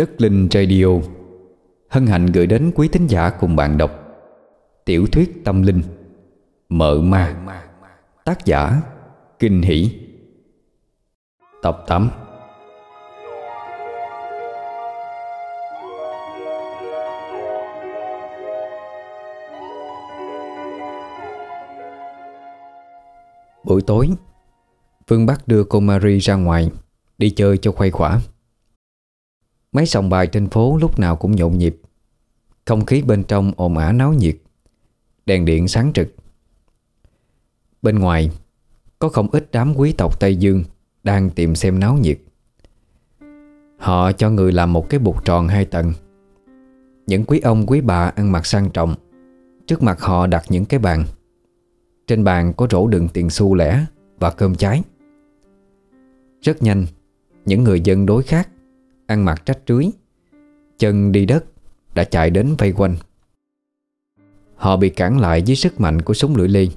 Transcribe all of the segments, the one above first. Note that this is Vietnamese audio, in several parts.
Đất Linh Radio. Hân hạnh gửi đến quý thính giả cùng bạn đọc Tiểu thuyết tâm linh, Mợ ma. Tác giả Kinh Hỷ. Tập 8 Buổi tối, Phương Bắc đưa cô Marie ra ngoài, Đi chơi cho khuây khỏa. Mấy sòng bài trên phố lúc nào cũng nhộn nhịp. Không khí bên trong ồn ả náo nhiệt. Đèn điện sáng trực. Bên ngoài, Có không ít đám quý tộc Tây Dương Đang tìm xem náo nhiệt. Họ cho người làm một cái bục tròn hai tầng. Những quý ông, quý bà ăn mặc sang trọng. Trước mặt họ đặt những cái bàn. Trên bàn có rổ đựng tiền xu lẻ Và cơm cháy Rất nhanh, Những người dân đối khác Ăn mặc trách trưới Chân đi đất Đã chạy đến vây quanh. Họ bị cản lại dưới sức mạnh của súng lưỡi ly.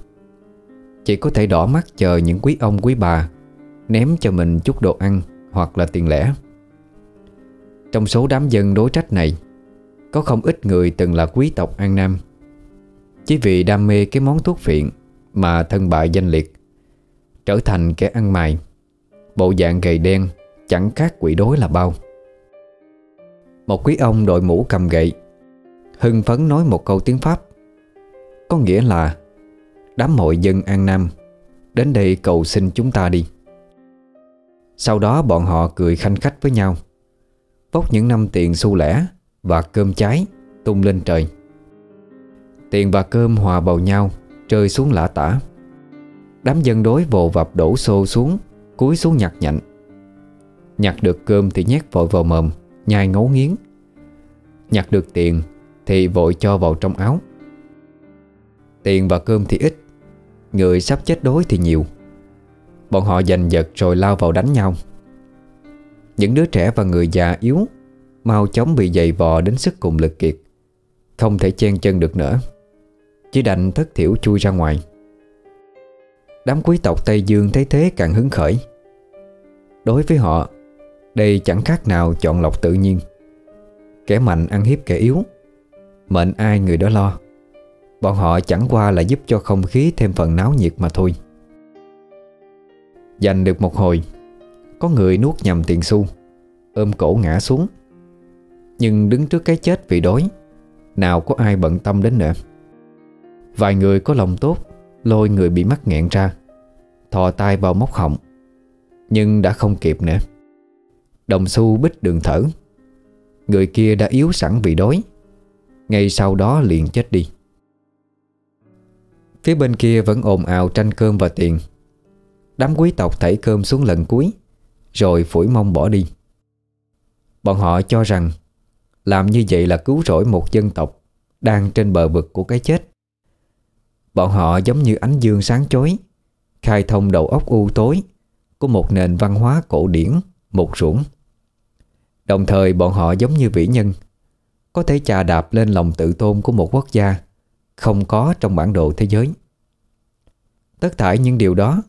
Chỉ có thể đỏ mắt chờ những quý ông, quý bà Ném cho mình chút đồ ăn Hoặc là tiền lẻ. Trong số đám dân đối trách này, Có không ít người từng là quý tộc An Nam. Chỉ vì đam mê cái món thuốc phiện Mà thân bại danh liệt, Trở thành kẻ ăn mày. Bộ dạng gầy đen Chẳng khác quỷ đối là bao một quý ông đội mũ cầm gậy, Hưng phấn nói một câu tiếng Pháp. Có nghĩa là, Đám hội dân An Nam, Đến đây cầu xin chúng ta đi. Sau đó bọn họ cười khanh khách với nhau. Vốc những năm tiền xu lẻ Và cơm cháy tung lên trời. Tiền và cơm hòa vào nhau, Rơi xuống lã tả. Đám dân đối vồ vập đổ xô xuống, Cúi xuống nhặt nhạnh. Nhặt được cơm thì nhét vội vào mồm. Nhai ngấu nghiến. Nhặt được tiền Thì vội cho vào trong áo. Tiền và cơm thì ít, Người sắp chết đói thì nhiều. Bọn họ giành giật rồi lao vào đánh nhau. Những đứa trẻ và người già yếu, Mau chóng bị dày vò đến sức cùng lực kiệt, Không thể chen chân được nữa. Chỉ đành thất thiểu chui ra ngoài. Đám quý tộc Tây Dương thấy thế càng hứng khởi. Đối với họ đây chẳng khác nào chọn lọc tự nhiên. Kẻ mạnh ăn hiếp kẻ yếu. Mệnh ai người đó lo. Bọn họ chẳng qua là giúp cho không khí thêm phần náo nhiệt mà thôi. Dành được một hồi, Có người nuốt nhầm tiền xu, Ôm cổ ngã xuống. Nhưng đứng trước cái chết vì đói, Nào có ai bận tâm đến nữa. Vài người có lòng tốt, Lôi người bị mắc nghẹn ra, Thò tay vào móc họng, Nhưng đã không kịp nữa. Đồng xu bích đường thở. Người kia đã yếu sẵn vì đói. Ngay sau đó liền chết đi. Phía bên kia vẫn ồn ào tranh cơm và tiền. Đám quý tộc thảy cơm xuống lần cuối, Rồi phủi mông bỏ đi. Bọn họ cho rằng, Làm như vậy là cứu rỗi một dân tộc Đang trên bờ vực của cái chết. Bọn họ giống như ánh dương sáng chói, Khai thông đầu óc u tối Của một nền văn hóa cổ điển. Một ruộng. Đồng thời, bọn họ giống như vĩ nhân, Có thể trà đạp lên lòng tự tôn của một quốc gia Không có trong bản đồ thế giới. Tất thải những điều đó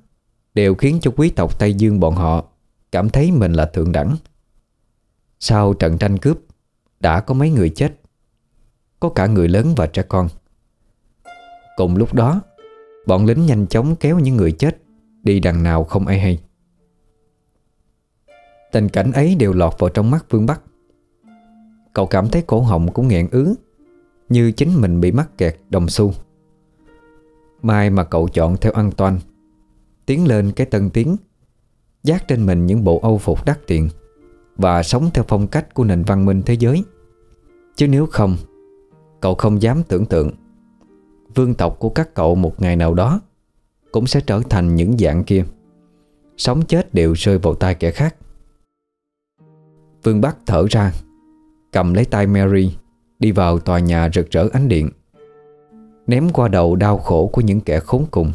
Đều khiến cho quý tộc Tây Dương bọn họ Cảm thấy mình là thượng đẳng. Sau trận tranh cướp, Đã có mấy người chết, Có cả người lớn và trẻ con. Cùng lúc đó, Bọn lính nhanh chóng kéo những người chết Đi đằng nào không ai hay. Tình cảnh ấy đều lọt vào trong mắt Vương Bắc. Cậu cảm thấy cổ họng cũng nghẹn ứ, Như chính mình bị mắc kẹt đồng xu. Mai mà cậu chọn theo an toàn, Tiến lên cái tân tiến, Giác trên mình những bộ âu phục đắt tiền Và sống theo phong cách của nền văn minh thế giới. Chứ nếu không, Cậu không dám tưởng tượng Vương tộc của các cậu một ngày nào đó Cũng sẽ trở thành những dạng kia. Sống chết đều rơi vào tay kẻ khác. Vương Bắc thở ra, Cầm lấy tay Mary, Đi vào tòa nhà rực rỡ ánh điện, Ném qua đầu đau khổ của những kẻ khốn cùng.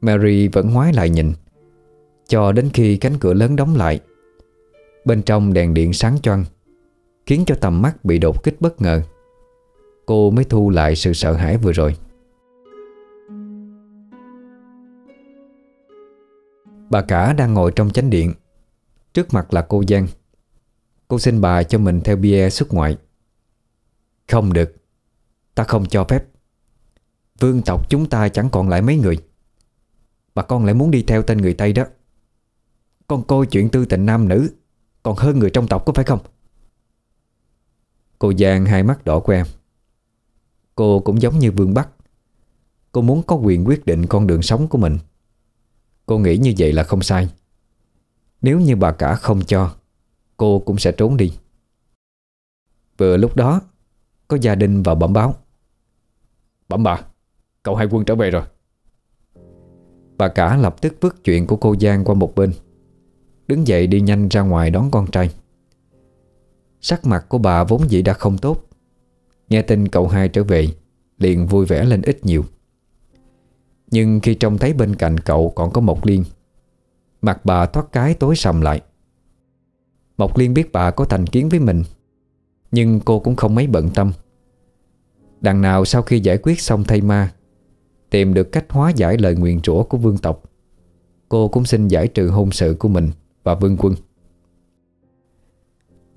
Mary vẫn ngoái lại nhìn, Cho đến khi cánh cửa lớn đóng lại. Bên trong đèn điện sáng choang, Khiến cho tầm mắt bị đột kích bất ngờ. Cô mới thu lại sự sợ hãi vừa rồi. Bà cả đang ngồi trong chánh điện Trước mặt là cô Giang. Cô xin bà cho mình theo bia xuất ngoại. Không được. Ta không cho phép. Vương tộc chúng ta chẳng còn lại mấy người. Mà con lại muốn đi theo tên người Tây đó. Con coi chuyện tư tình nam nữ, Còn hơn người trong tộc có phải không? Cô Giang hai mắt đỏ que. Cô cũng giống như Vương Bắc. Cô muốn có quyền quyết định con đường sống của mình. Cô nghĩ như vậy là không sai. Nếu như bà cả không cho, Cô cũng sẽ trốn đi. Vừa lúc đó, Có gia đình vào bẩm báo. Bẩm bà, Cậu hai quân trở về rồi. Bà cả lập tức vứt chuyện của cô Giang qua một bên, Đứng dậy đi nhanh ra ngoài đón con trai. Sắc mặt của bà vốn dĩ đã không tốt. Nghe tin cậu hai trở về, Liền vui vẻ lên ít nhiều. Nhưng khi trông thấy bên cạnh cậu còn có Mộc Liên Mặt bà thoát cái tối sầm lại. Mộc Liên biết bà có thành kiến với mình, Nhưng cô cũng không mấy bận tâm. Đằng nào sau khi giải quyết xong thay ma, Tìm được cách hóa giải lời nguyện rủa của vương tộc, Cô cũng xin giải trừ hôn sự của mình Và vương quân.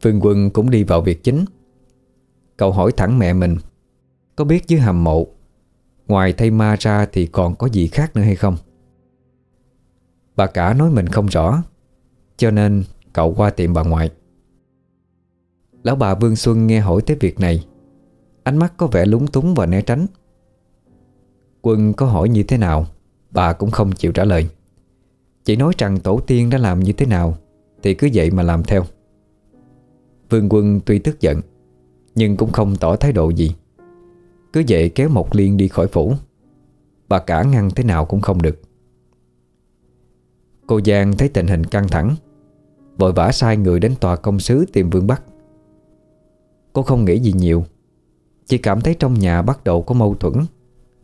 Vương quân cũng đi vào việc chính. Cậu hỏi thẳng mẹ mình, Có biết dưới hầm mộ, Ngoài thay ma ra thì còn có gì khác nữa hay không? Bà cả nói mình không rõ, Cho nên cậu qua tiệm bà ngoại. Lão bà Vương Xuân nghe hỏi tới việc này, Ánh mắt có vẻ lúng túng và né tránh. Quân có hỏi như thế nào, Bà cũng không chịu trả lời. Chỉ nói rằng tổ tiên đã làm như thế nào, Thì cứ vậy mà làm theo. Vương quân tuy tức giận, Nhưng cũng không tỏ thái độ gì. Cứ vậy kéo Mộc Liên đi khỏi phủ. Bà cả ngăn thế nào cũng không được. Cô Giang thấy tình hình căng thẳng, Vội vã sai người đến tòa công sứ tìm Vương Bắc. Cô không nghĩ gì nhiều, Chỉ cảm thấy trong nhà bắt đầu có mâu thuẫn,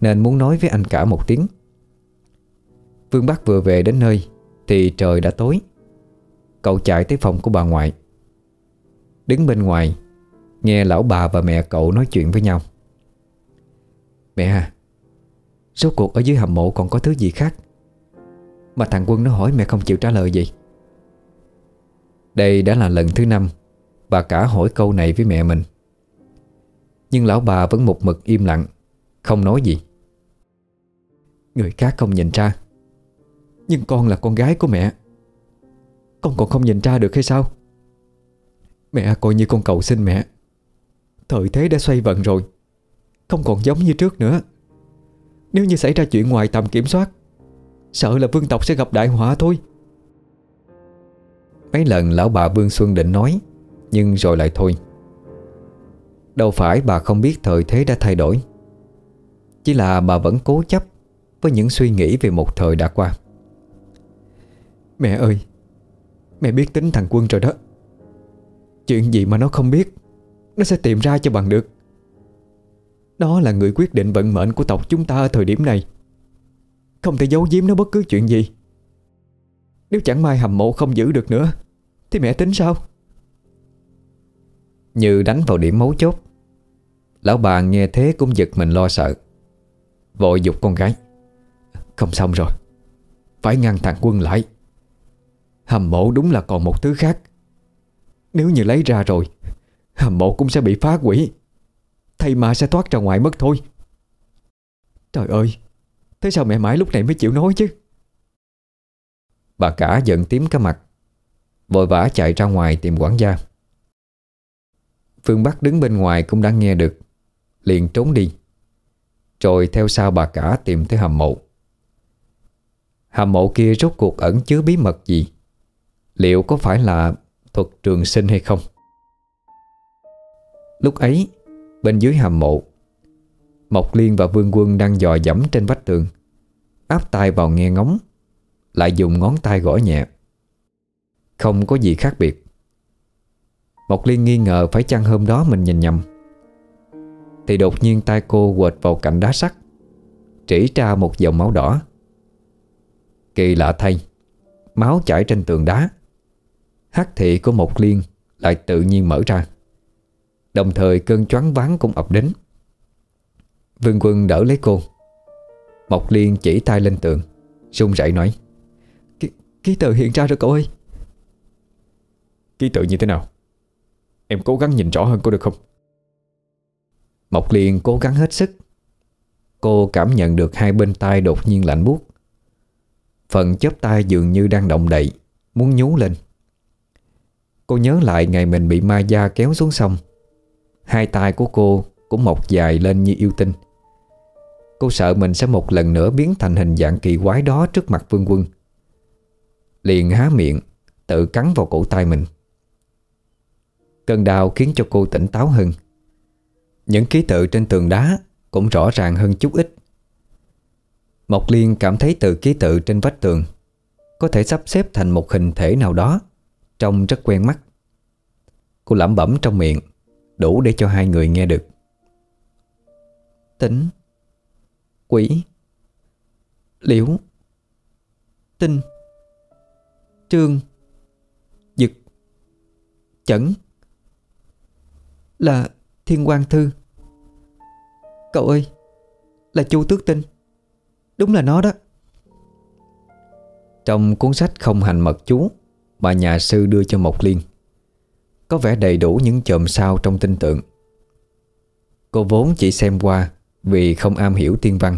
Nên muốn nói với anh cả một tiếng. Vương Bắc vừa về đến nơi Thì trời đã tối. Cậu chạy tới phòng của bà ngoại. Đứng bên ngoài, Nghe lão bà và mẹ cậu nói chuyện với nhau. Mẹ à Số cuộc ở dưới hầm mộ còn có thứ gì khác? Mà thằng Quân nó hỏi mẹ không chịu trả lời gì Đây đã là lần thứ năm Bà cả hỏi câu này với mẹ mình. Nhưng lão bà vẫn một mực im lặng, Không nói gì. Người khác không nhìn ra. Nhưng con là con gái của mẹ. Con còn không nhìn ra được hay sao? Mẹ coi như con cầu xin mẹ. Thời thế đã xoay vận rồi, Không còn giống như trước nữa. Nếu như xảy ra chuyện ngoài tầm kiểm soát Sợ là vương tộc sẽ gặp đại họa thôi. Mấy lần lão bà Vương Xuân định nói, Nhưng rồi lại thôi. Đâu phải bà không biết thời thế đã thay đổi. Chỉ là bà vẫn cố chấp Với những suy nghĩ về một thời đã qua. Mẹ ơi, Mẹ biết tính thằng Quân rồi đó. Chuyện gì mà nó không biết, Nó sẽ tìm ra cho bằng được. Nó là người quyết định vận mệnh của tộc chúng ta ở thời điểm này. Không thể giấu giếm nó bất cứ chuyện gì. Nếu chẳng may hầm mộ không giữ được nữa, Thì mẹ tính sao? Như đánh vào điểm mấu chốt, Lão bà nghe thế cũng giật mình lo sợ. Vội dục con gái, Không xong rồi, Phải ngăn thằng quân lại. Hầm mộ đúng là còn một thứ khác. Nếu như lấy ra rồi Hầm mộ cũng sẽ bị phá hủy. Thầy mà sẽ thoát ra ngoài mất thôi. Trời ơi Thế sao mẹ mãi lúc này mới chịu nói chứ? Bà cả giận tím cả mặt, Vội vã chạy ra ngoài tìm quản gia. Phương Bắc đứng bên ngoài cũng đã nghe được, Liền trốn đi. Rồi theo sau bà cả tìm tới hầm mộ Hầm mộ kia rốt cuộc ẩn chứa bí mật gì? Liệu có phải là thuật trường sinh hay không? Lúc ấy, Bên dưới hầm mộ Mộc Liên và Vương Quân đang dò dẫm trên vách tường. Áp tai vào nghe ngóng, Lại dùng ngón tay gõ nhẹ. Không có gì khác biệt. Mộc Liên nghi ngờ phải chăng hôm đó mình nhìn nhầm. Thì đột nhiên tay cô quệt vào cạnh đá sắt Chỉ ra một dòng máu đỏ. Kỳ lạ thay, Máu chảy trên tường đá. Hắc thị của Mộc liên Lại tự nhiên mở ra. Đồng thời cơn choáng váng cũng ập đến. Vương quân đỡ lấy cô. Mộc Liên chỉ tay lên tường run rẩy nói Ký, ký tự hiện ra rồi cậu ơi. Ký tự như thế nào? Em cố gắng nhìn rõ hơn có được không? Mộc Liên cố gắng hết sức. Cô cảm nhận được hai bên tay đột nhiên lạnh buốt. Phần chớp tay dường như đang động đậy Muốn nhú lên. Cô nhớ lại ngày mình bị ma da kéo xuống sông. Hai tay của cô cũng mọc dài lên như yêu tinh. Cô sợ mình sẽ một lần nữa biến thành hình dạng kỳ quái đó trước mặt vương quân. Liền há miệng, Tự cắn vào cổ tay mình. Cơn đau khiến cho cô tỉnh táo hơn. Những ký tự trên tường đá Cũng rõ ràng hơn chút ít. Mộc Liên cảm thấy từ ký tự trên vách tường Có thể sắp xếp thành một hình thể nào đó Trông rất quen mắt. Cô lẩm bẩm trong miệng, Đủ để cho hai người nghe được. Tính Quỷ, Liễu, Tinh, Trương, Dực, Chẩn Là Thiên quan Thư. Cậu ơi, Là Chu Tước Tinh. Đúng là nó đó. Trong cuốn sách không hành mật chú, Mà nhà sư đưa cho Mộc Liên, Có vẻ đầy đủ những chòm sao trong tin tượng Cô vốn chỉ xem qua vì không am hiểu tiên văn.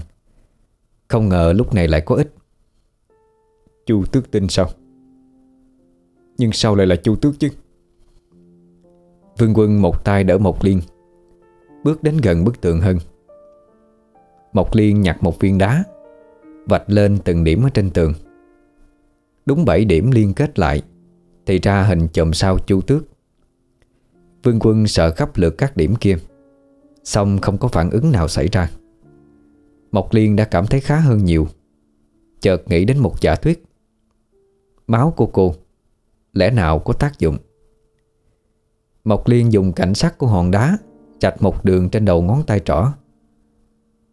Không ngờ lúc này lại có ích. Chu tước tin sao? Nhưng sao lại là chu tước chứ? Vương quân một tay đỡ Mộc Liên, Bước đến gần bức tượng hơn. Mộc Liên nhặt một viên đá, Vạch lên từng điểm ở trên tường. Đúng 7 điểm liên kết lại, Thì ra hình chòm sao chu tước. Vương quân sợ khắp lượt các điểm kia. Xong không có phản ứng nào xảy ra. Mộc Liên đã cảm thấy khá hơn nhiều. Chợt nghĩ đến một giả thuyết. Máu của cô, Lẽ nào có tác dụng? Mộc Liên dùng cảnh sắc của hòn đá, Chạch một đường trên đầu ngón tay trỏ.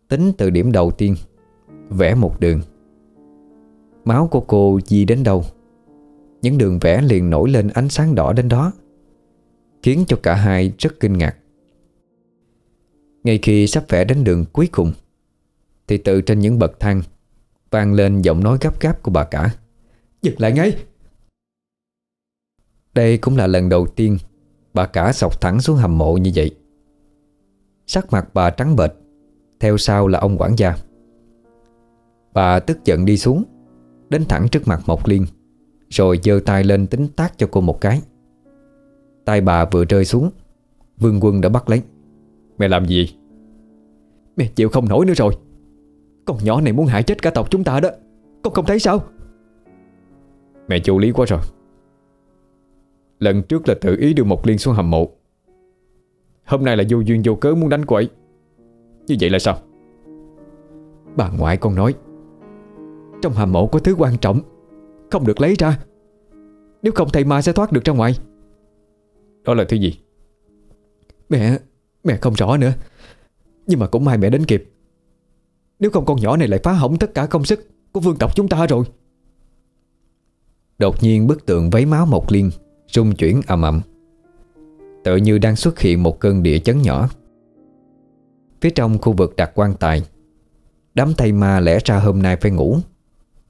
Tính từ điểm đầu tiên, Vẽ một đường. Máu của cô di đến đâu? Những đường vẽ liền nổi lên ánh sáng đỏ đến đó, Khiến cho cả hai rất kinh ngạc. Ngay khi sắp vẽ đến đường cuối cùng Thì từ trên những bậc thang vang lên giọng nói gấp gáp của bà cả. Dừng lại ngay. Đây cũng là lần đầu tiên Bà cả sọc thẳng xuống hầm mộ như vậy. Sắc mặt bà trắng bệch Theo sau là ông quản gia. Bà tức giận đi xuống Đến thẳng trước mặt Mộc Liên Rồi giơ tay lên tính tác cho cô một cái. Tay bà vừa rơi xuống Vương quân đã bắt lấy Mẹ làm gì? Mẹ chịu không nổi nữa rồi. Con nhỏ này muốn hại chết cả tộc chúng ta đó. Con không thấy sao? Mẹ chủ lý quá rồi. Lần trước là tự ý đưa Mộc Liên xuống hầm mộ. Hôm nay là vô duyên vô cớ muốn đánh cô ấy. Như vậy là sao? Bà ngoại con nói Trong hầm mộ có thứ quan trọng Không được lấy ra. Nếu không thầy ma sẽ thoát được ra ngoài. Đó là thứ gì? Mẹ Mẹ không rõ nữa. Nhưng mà cũng may mẹ đến kịp. Nếu không con nhỏ này lại phá hỏng tất cả công sức Của vương tộc chúng ta rồi. Đột nhiên bức tượng váy máu Mộc Liên rung chuyển ầm ầm. Tự như đang xuất hiện một cơn địa chấn nhỏ. Phía trong khu vực đặt quan tài, Đám thây ma lẽ ra hôm nay phải ngủ,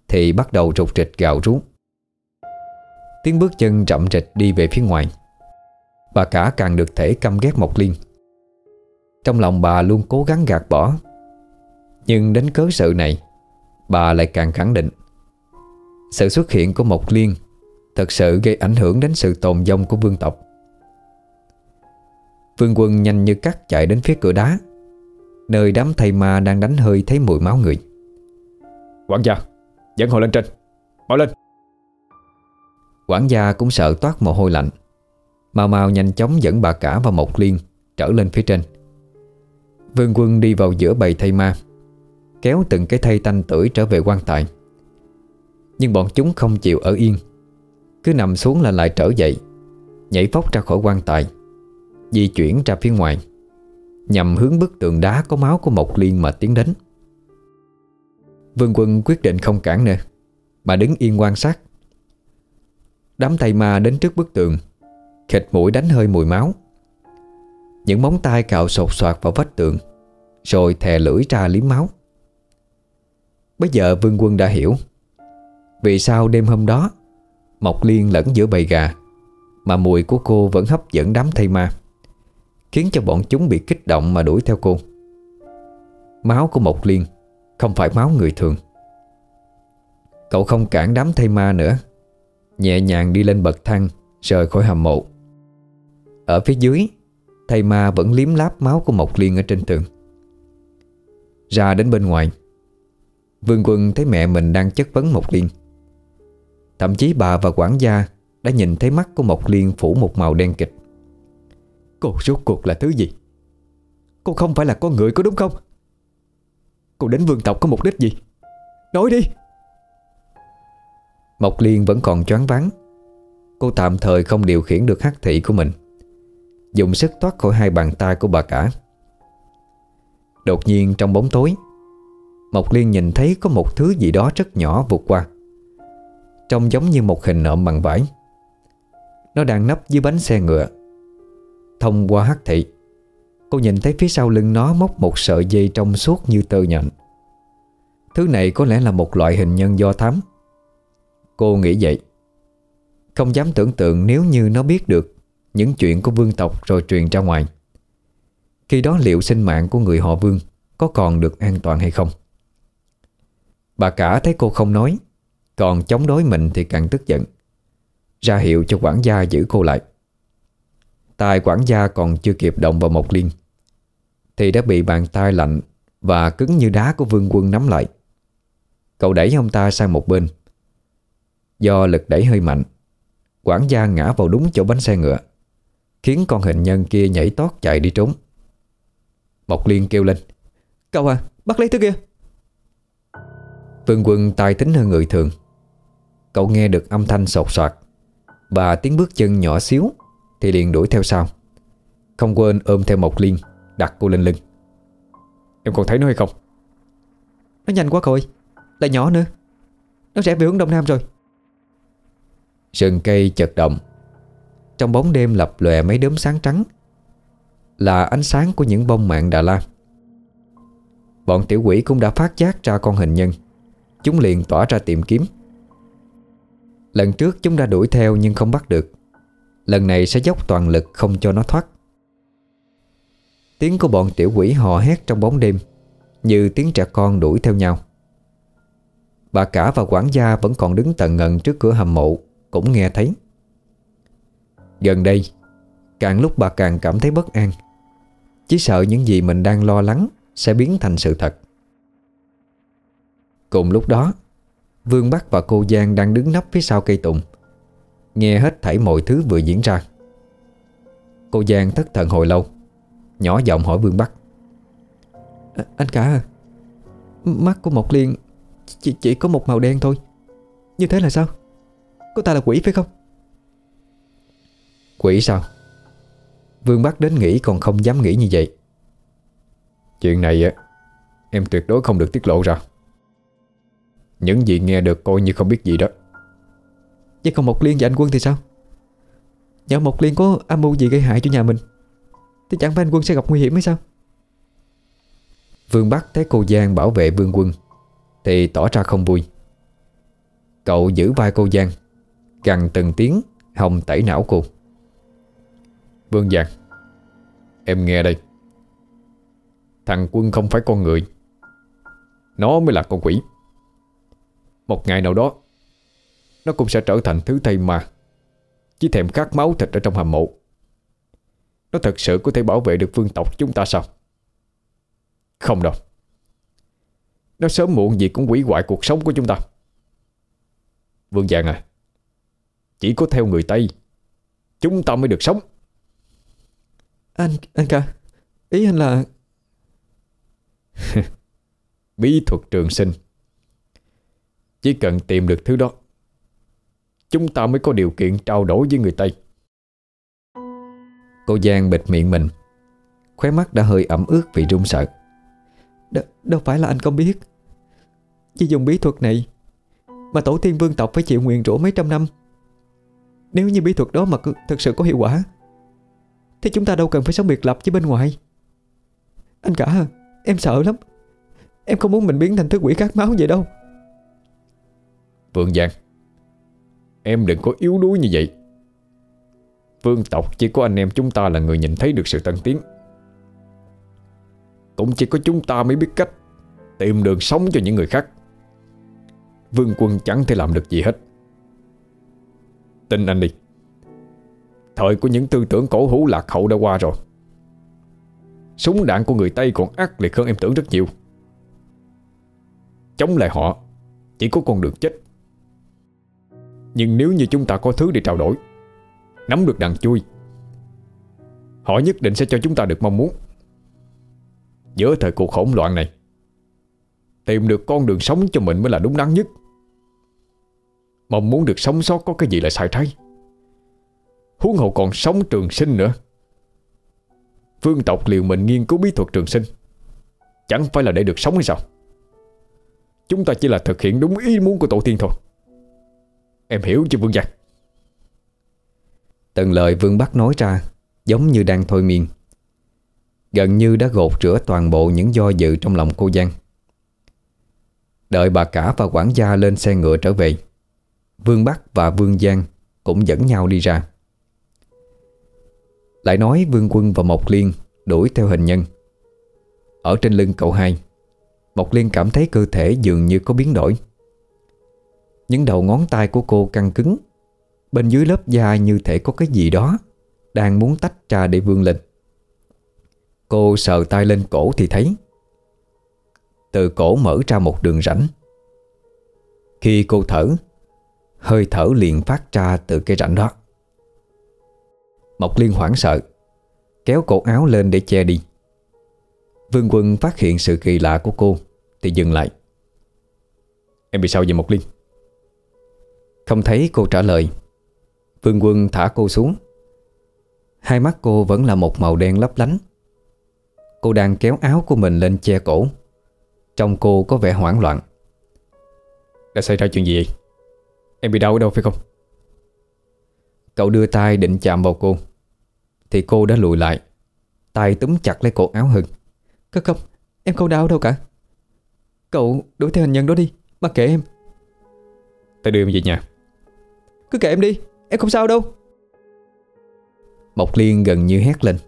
Thì bắt đầu rụt rịch gạo rú. Tiếng bước chân chậm rịch đi về phía ngoài. Bà cả càng được thể căm ghét Mộc Liên trong lòng bà luôn cố gắng gạt bỏ. Nhưng đến cớ sự này Bà lại càng khẳng định. Sự xuất hiện của Mộc Liên Thật sự gây ảnh hưởng đến sự tồn vong của vương tộc. Vương quân nhanh như cắt chạy đến phía cửa đá Nơi đám thầy ma đang đánh hơi thấy mùi máu người. Quản gia Dẫn họ lên trên. Mau lên. Quản gia cũng sợ toát mồ hôi lạnh Mau mau nhanh chóng dẫn bà cả và Mộc Liên Trở lên phía trên Vương quân đi vào giữa bầy thây ma, Kéo từng cái thây tanh tưởi trở về quan tài. Nhưng bọn chúng không chịu ở yên, Cứ nằm xuống là lại trở dậy, Nhảy phóc ra khỏi quan tài, Di chuyển ra phía ngoài, Nhằm hướng bức tường đá có máu của Mộc Liên mà tiến đến. Vương quân quyết định không cản nữa, Mà đứng yên quan sát. Đám tay ma đến trước bức tường khệt mũi đánh hơi mùi máu. Những móng tay cạo sột soạt vào vách tường, Rồi thè lưỡi ra liếm máu. Bây giờ vương quân đã hiểu Vì sao đêm hôm đó Mộc Liên lẫn giữa bầy gà Mà mùi của cô vẫn hấp dẫn đám thây ma, Khiến cho bọn chúng bị kích động mà đuổi theo cô. Máu của Mộc Liên Không phải máu người thường. Cậu không cản đám thây ma nữa, Nhẹ nhàng đi lên bậc thang Rời khỏi hầm mộ. Ở phía dưới Thầy ma vẫn liếm láp máu của Mộc Liên ở trên tường. Ra đến bên ngoài, Vương Quân thấy mẹ mình đang chất vấn Mộc Liên. Thậm chí bà và quản gia Đã nhìn thấy mắt của Mộc Liên phủ một màu đen kịch. Cô rốt cuộc là thứ gì? Cô không phải là con người có đúng không? Cô đến vương tộc có mục đích gì? Nói đi! Mộc Liên vẫn còn choáng váng. Cô tạm thời không điều khiển được hắc thị của mình. Dùng sức thoát khỏi hai bàn tay của bà cả. Đột nhiên trong bóng tối, Mộc Liên nhìn thấy có một thứ gì đó rất nhỏ vụt qua, Trông giống như một hình nộm bằng vải. Nó đang nấp dưới bánh xe ngựa. Thông qua hắc thị, Cô nhìn thấy phía sau lưng nó móc một sợi dây trong suốt như tơ nhện. Thứ này có lẽ là một loại hình nhân do thám. Cô nghĩ vậy, Không dám tưởng tượng nếu như nó biết được những chuyện của vương tộc rồi truyền ra ngoài. Khi đó liệu sinh mạng của người họ vương Có còn được an toàn hay không? Bà cả thấy cô không nói, Còn chống đối mình thì càng tức giận, Ra hiệu cho quản gia giữ cô lại. Tài quản gia còn chưa kịp động vào một liên, Thì đã bị bàn tay lạnh Và cứng như đá của vương quân nắm lại. Cậu đẩy ông ta sang một bên. Do lực đẩy hơi mạnh, Quản gia ngã vào đúng chỗ bánh xe ngựa. Khiến con hình nhân kia nhảy tót chạy đi trốn. Mộc Liên kêu lên, Cậu à bắt lấy thứ kia. Vương quân tài tính hơn người thường. Cậu nghe được âm thanh sột soạt Và tiếng bước chân nhỏ xíu Thì liền đuổi theo sau. Không quên ôm theo Mộc Liên, Đặt cô lên lưng. Em còn thấy nó hay không? Nó nhanh quá rồi Lại nhỏ nữa. Nó sẽ về hướng đông nam rồi. Sừng cây chật động trong bóng đêm lập lòe mấy đốm sáng trắng, Là ánh sáng của những bông mạng Đà La. Bọn tiểu quỷ cũng đã phát giác ra con hình nhân. Chúng liền tỏa ra tìm kiếm. Lần trước chúng đã đuổi theo nhưng không bắt được. Lần này sẽ dốc toàn lực không cho nó thoát. Tiếng của bọn tiểu quỷ hò hét trong bóng đêm, Như tiếng trẻ con đuổi theo nhau. Bà cả và quản gia vẫn còn đứng tận ngần trước cửa hầm mộ, cũng nghe thấy. Gần đây Càng lúc bà càng cảm thấy bất an. Chỉ sợ những gì mình đang lo lắng Sẽ biến thành sự thật. Cùng lúc đó Vương Bắc và cô Giang đang đứng nấp phía sau cây tùng Nghe hết thảy mọi thứ vừa diễn ra. Cô Giang thất thần hồi lâu Nhỏ giọng hỏi Vương Bắc. À, Anh cả Mắt của Mộc Liên chỉ, chỉ có một màu đen thôi. Như thế là sao? Cô ta là quỷ phải không? Quỷ sao? Vương Bắc đến nghĩ còn không dám nghĩ như vậy. Chuyện này á, Em tuyệt đối không được tiết lộ ra. Những gì nghe được coi như không biết gì đó. Vậy còn Mộc Liên và anh Quân thì sao? Nhớ Mộc Liên có âm mưu gì gây hại cho nhà mình, Thì chẳng phải anh Quân sẽ gặp nguy hiểm hay sao? Vương Bắc thấy cô Giang bảo vệ Vương Quân, Thì tỏ ra không vui. Cậu giữ vai cô Giang gần từng tiếng Hồng tẩy não cô. Vương Giang, Em nghe đây. Thằng quân không phải con người, Nó mới là con quỷ. Một ngày nào đó, Nó cũng sẽ trở thành thứ thây ma Chỉ thèm khát máu thịt ở trong hầm mộ. Nó thật sự có thể bảo vệ được vương tộc chúng ta sao? Không đâu. Nó sớm muộn gì cũng quỷ hoại cuộc sống của chúng ta. Vương Giang à chỉ có theo người Tây, Chúng ta mới được sống. Anh, anh ca Ý anh là Bí thuật trường sinh. Chỉ cần tìm được thứ đó Chúng ta mới có điều kiện trao đổi với người Tây. Cô Giang bịt miệng mình. Khóe mắt đã hơi ẩm ướt vì run sợ. Đ Đâu phải là anh không biết. Chỉ dùng bí thuật này Mà tổ tiên vương tộc phải chịu nguyện rủa mấy trăm năm. Nếu như bí thuật đó mà thực sự có hiệu quả thế chúng ta đâu cần phải sống biệt lập với bên ngoài. Anh cả, Em sợ lắm. Em không muốn mình biến thành thứ quỷ khát máu vậy đâu. Vương Giang, Em đừng có yếu đuối như vậy. Vương tộc chỉ có anh em chúng ta là người nhìn thấy được sự tân tiến. Cũng chỉ có chúng ta mới biết cách Tìm đường sống cho những người khác. Vương quân chẳng thể làm được gì hết. Tin anh đi. Thời của những tư tưởng cổ hủ lạc hậu đã qua rồi. Súng đạn của người Tây còn ác liệt hơn em tưởng rất nhiều. Chống lại họ, Chỉ có con đường chết. Nhưng nếu như chúng ta có thứ để trao đổi, Nắm được đằng chui, Họ nhất định sẽ cho chúng ta được mong muốn. Giữa thời cuộc hỗn loạn này, Tìm được con đường sống cho mình mới là đúng đắn nhất. Mong muốn được sống sót có cái gì là sai trái. Huống hồ còn sống trường sinh nữa. Vương tộc liều mình nghiên cứu bí thuật trường sinh. Chẳng phải là để được sống hay sao? Chúng ta chỉ là thực hiện đúng ý muốn của tổ tiên thôi. Em hiểu chưa, Vương Giang Từng lời Vương Bắc nói ra Giống như đang thôi miên. Gần như đã gột rửa toàn bộ những do dự trong lòng cô Giang. Đợi bà cả và quản gia lên xe ngựa trở về, Vương Bắc và Vương Giang cũng dẫn nhau đi ra. Lại nói Vương Quân và Mộc Liên đuổi theo hình nhân. Ở trên lưng cậu hai, Mộc Liên cảm thấy cơ thể dường như có biến đổi. Những đầu ngón tay của cô căng cứng, Bên dưới lớp da như thể có cái gì đó Đang muốn tách ra để vươn lên. Cô sờ tay lên cổ thì thấy, Từ cổ mở ra một đường rãnh. Khi cô thở, Hơi thở liền phát ra từ cái rãnh đó. Mộc Liên hoảng sợ, Kéo cổ áo lên để che đi. Vương Quân phát hiện sự kỳ lạ của cô, Thì dừng lại. Em bị sao vậy, Mộc Liên? Không thấy cô trả lời. Vương Quân thả cô xuống. Hai mắt cô vẫn là một màu đen lấp lánh. Cô đang kéo áo của mình lên che cổ. Trong cô có vẻ hoảng loạn. Đã xảy ra chuyện gì vậy? Em bị đau ở đâu phải không? Cậu đưa tay định chạm vào cô. Thì cô đã lùi lại. Tay túm chặt lấy cổ áo Hưng. Không không, Em không đau đâu cả. Cậu đuổi theo hình nhân đó đi, Mặc kệ em. Tao đưa em về nhà. Cứ kệ em đi, Em không sao đâu. Mộc Liên gần như hét lên.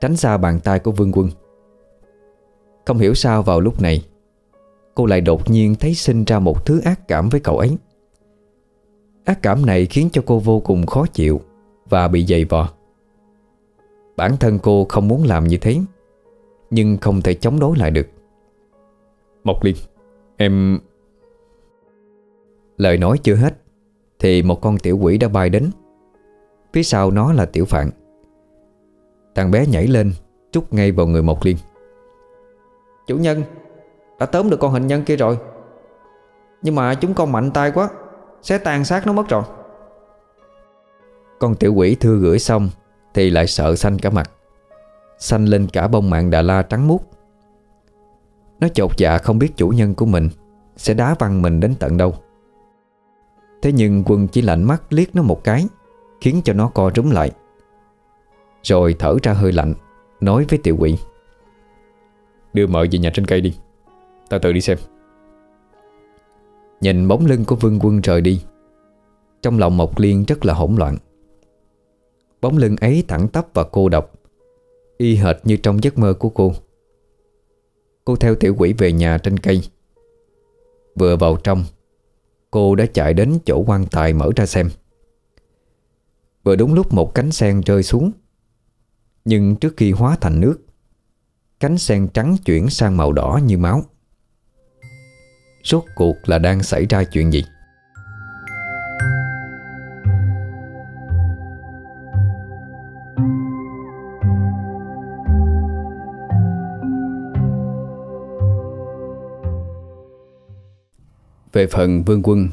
Tránh xa bàn tay của Vương Quân. Không hiểu sao vào lúc này, Cô lại đột nhiên thấy sinh ra một thứ ác cảm với cậu ấy. Ác cảm này khiến cho cô vô cùng khó chịu Và bị dày vò. Bản thân cô không muốn làm như thế, Nhưng không thể chống đối lại được. Mộc Liên Em Lời nói chưa hết, Thì một con tiểu quỷ đã bay đến. Phía sau nó là tiểu phạn. Thằng bé nhảy lên, Trút ngay vào người Mộc Liên Chủ nhân, Đã tóm được con hình nhân kia rồi. Nhưng mà chúng con mạnh tay quá. Sẽ tàn sát nó mất rồi. Con tiểu quỷ thưa gửi xong Thì lại sợ xanh cả mặt. Xanh lên cả bông mạng Đà La trắng muốt. Nó chột dạ không biết chủ nhân của mình Sẽ đá văng mình đến tận đâu. Thế nhưng quân chỉ lạnh mắt liếc nó một cái Khiến cho nó co rúm lại. Rồi thở ra hơi lạnh Nói với tiểu quỷ. Đưa mợ về nhà trên cây đi Ta tự đi xem Nhìn bóng lưng của Vương Quân rời đi. Trong lòng Mộc Liên rất là hỗn loạn. Bóng lưng ấy thẳng tắp và cô độc, Y hệt như trong giấc mơ của cô. Cô theo tiểu quỷ về nhà trên cây. Vừa vào trong, Cô đã chạy đến chỗ quan tài mở ra xem. Vừa đúng lúc một cánh sen rơi xuống, Nhưng trước khi hóa thành nước, Cánh sen trắng chuyển sang màu đỏ như máu. Rốt cuộc là đang xảy ra chuyện gì? Về phần vương quân,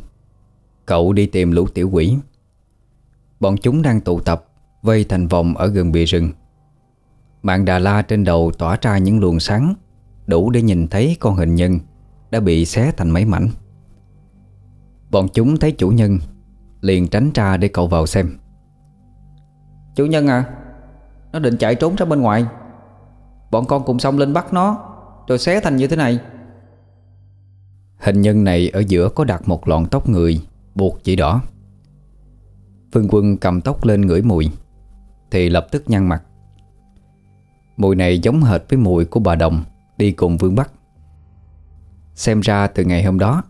Cậu đi tìm lũ tiểu quỷ. Bọn chúng đang tụ tập, Vây thành vòng ở gần bìa rừng. Mạng Đà La trên đầu tỏa ra những luồng sáng, Đủ để nhìn thấy con hình nhân. Đã bị xé thành mấy mảnh. Bọn chúng thấy chủ nhân, Liền tránh ra để cậu vào xem. Chủ nhân à Nó định chạy trốn ra bên ngoài. Bọn con cùng xong lên bắt nó, Rồi xé thành như thế này. Hình nhân này ở giữa có đặt một lọn tóc người, Buộc chỉ đỏ. Phương Quân cầm tóc lên ngửi mùi, Thì lập tức nhăn mặt. Mùi này giống hệt với mùi của bà Đồng Đi cùng Vương Bắc. Xem ra từ ngày hôm đó,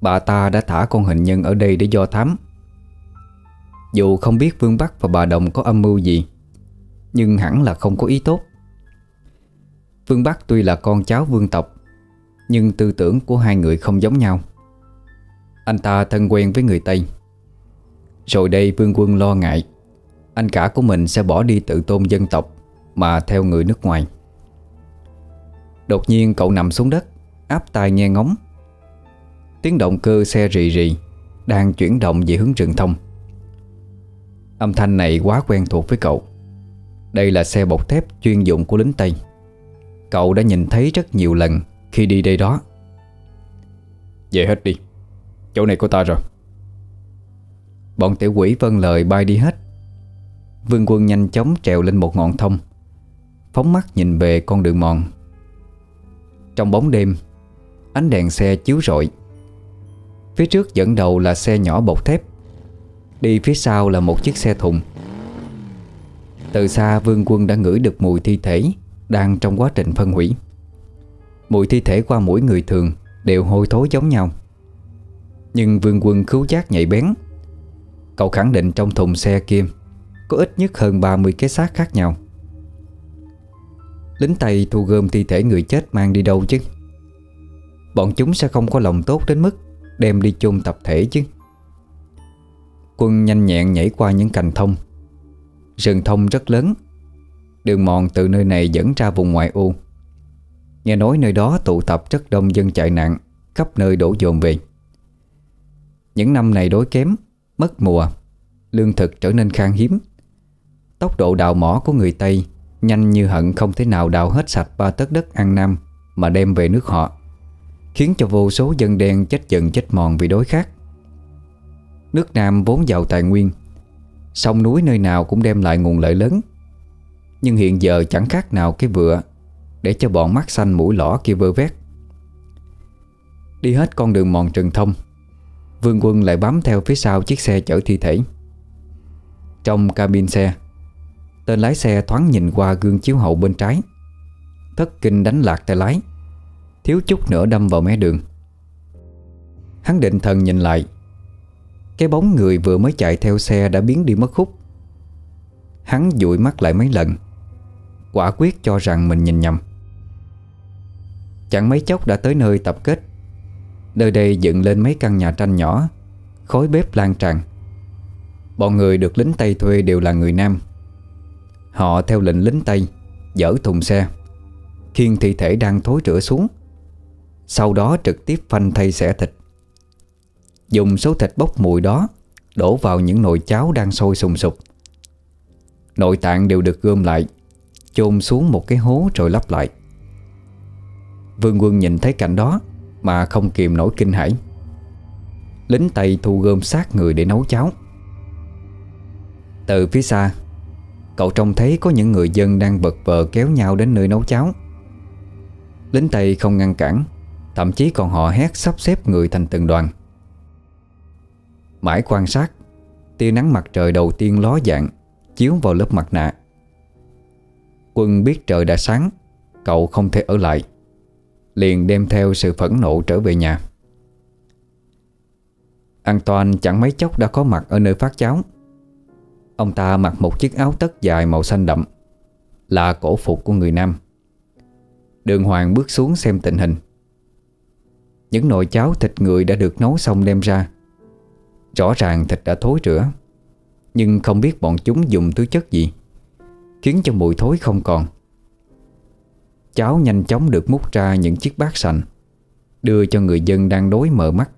Bà ta đã thả con hình nhân ở đây để do thám. Dù không biết Vương Bắc và bà Đồng có âm mưu gì, Nhưng hẳn là không có ý tốt. Vương Bắc tuy là con cháu vương tộc, Nhưng tư tưởng của hai người không giống nhau. Anh ta thân quen với người Tây. Rồi đây Vương Quân lo ngại, Anh cả của mình sẽ bỏ đi tự tôn dân tộc Mà theo người nước ngoài. Đột nhiên cậu nằm xuống đất. Áp tai nghe ngóng. Tiếng động cơ xe rì rì Đang chuyển động về hướng rừng thông. Âm thanh này quá quen thuộc với cậu. Đây là xe bọc thép chuyên dụng của lính Tây. Cậu đã nhìn thấy rất nhiều lần Khi đi đây đó. Về hết đi. Chỗ này của ta rồi. Bọn tiểu quỷ vân lời bay đi hết. Vương quân nhanh chóng trèo lên một ngọn thông, Phóng mắt nhìn về con đường mòn. Trong bóng đêm Ánh đèn xe chiếu rọi. Phía trước dẫn đầu là xe nhỏ bọc thép. Đi phía sau là một chiếc xe thùng. Từ xa, vương quân đã ngửi được mùi thi thể Đang trong quá trình phân hủy. Mùi thi thể qua mỗi người thường Đều hôi thối giống nhau. Nhưng vương quân cứu giác nhạy bén. Cậu khẳng định trong thùng xe kia Có ít nhất hơn 30 cái xác khác nhau. Lính Tây thu gom thi thể người chết mang đi đâu chứ? Bọn chúng sẽ không có lòng tốt đến mức Đem đi chôn tập thể chứ. Quân nhanh nhẹn nhảy qua những cành thông. Rừng thông rất lớn. Đường mòn từ nơi này dẫn ra vùng ngoại ô. Nghe nói nơi đó tụ tập rất đông dân chạy nạn Khắp nơi đổ dồn về. Những năm này đối kém, Mất mùa, Lương thực trở nên khan hiếm. Tốc độ đào mỏ của người Tây Nhanh như hận không thể nào đào hết sạch ba tấc đất An Nam Mà đem về nước họ. Khiến cho vô số dân đen chết dần chết mòn vì đối khác Nước Nam vốn giàu tài nguyên, Sông núi nơi nào cũng đem lại nguồn lợi lớn. Nhưng hiện giờ chẳng khác nào cái vựa Để cho bọn mắt xanh mũi lỏ kia vơ vét. Đi hết con đường mòn trần thông, Vương quân lại bám theo phía sau chiếc xe chở thi thể. Trong cabin xe, Tên lái xe thoáng nhìn qua gương chiếu hậu bên trái, Thất kinh đánh lạc tay lái. Thiếu chút nữa đâm vào mé đường. Hắn định thần nhìn lại. Cái bóng người vừa mới chạy theo xe đã biến đi mất khúc. Hắn dụi mắt lại mấy lần, Quả quyết cho rằng mình nhìn nhầm. Chẳng mấy chốc đã tới nơi tập kết. Nơi đây dựng lên mấy căn nhà tranh nhỏ Khói bếp lan tràn. Bọn người được lính Tây thuê đều là người Nam. Họ theo lệnh lính Tây Dỡ thùng xe. Khiên thi thể đang thối rửa xuống sau đó trực tiếp phanh thay xẻ thịt. Dùng số thịt bốc mùi đó, Đổ vào những nồi cháo đang sôi sùng sục. Nội tạng đều được gom lại, Chôn xuống một cái hố rồi lắp lại. Vương quân nhìn thấy cảnh đó Mà không kìm nổi kinh hãi. Lính Tây thu gom xác người để nấu cháo. Từ phía xa, Cậu trông thấy có những người dân đang bật vờ kéo nhau đến nơi nấu cháo. Lính Tây không ngăn cản Thậm chí còn họ hét sắp xếp người thành từng đoàn. Mãi quan sát, Tia nắng mặt trời đầu tiên ló dạng, Chiếu vào lớp mặt nạ. Quân biết trời đã sáng, Cậu không thể ở lại, Liền đem theo sự phẫn nộ trở về nhà. An Toàn chẳng mấy chốc đã có mặt ở nơi phát cháo. Ông ta mặc một chiếc áo tất dài màu xanh đậm, Là cổ phục của người Nam. Đường Hoàng bước xuống xem tình hình những nồi cháo thịt người đã được nấu xong đem ra. Rõ ràng thịt đã thối rửa, Nhưng không biết bọn chúng dùng thứ chất gì, Khiến cho mùi thối không còn. Cháo nhanh chóng được múc ra những chiếc bát sành, Đưa cho người dân đang đối mở mắt.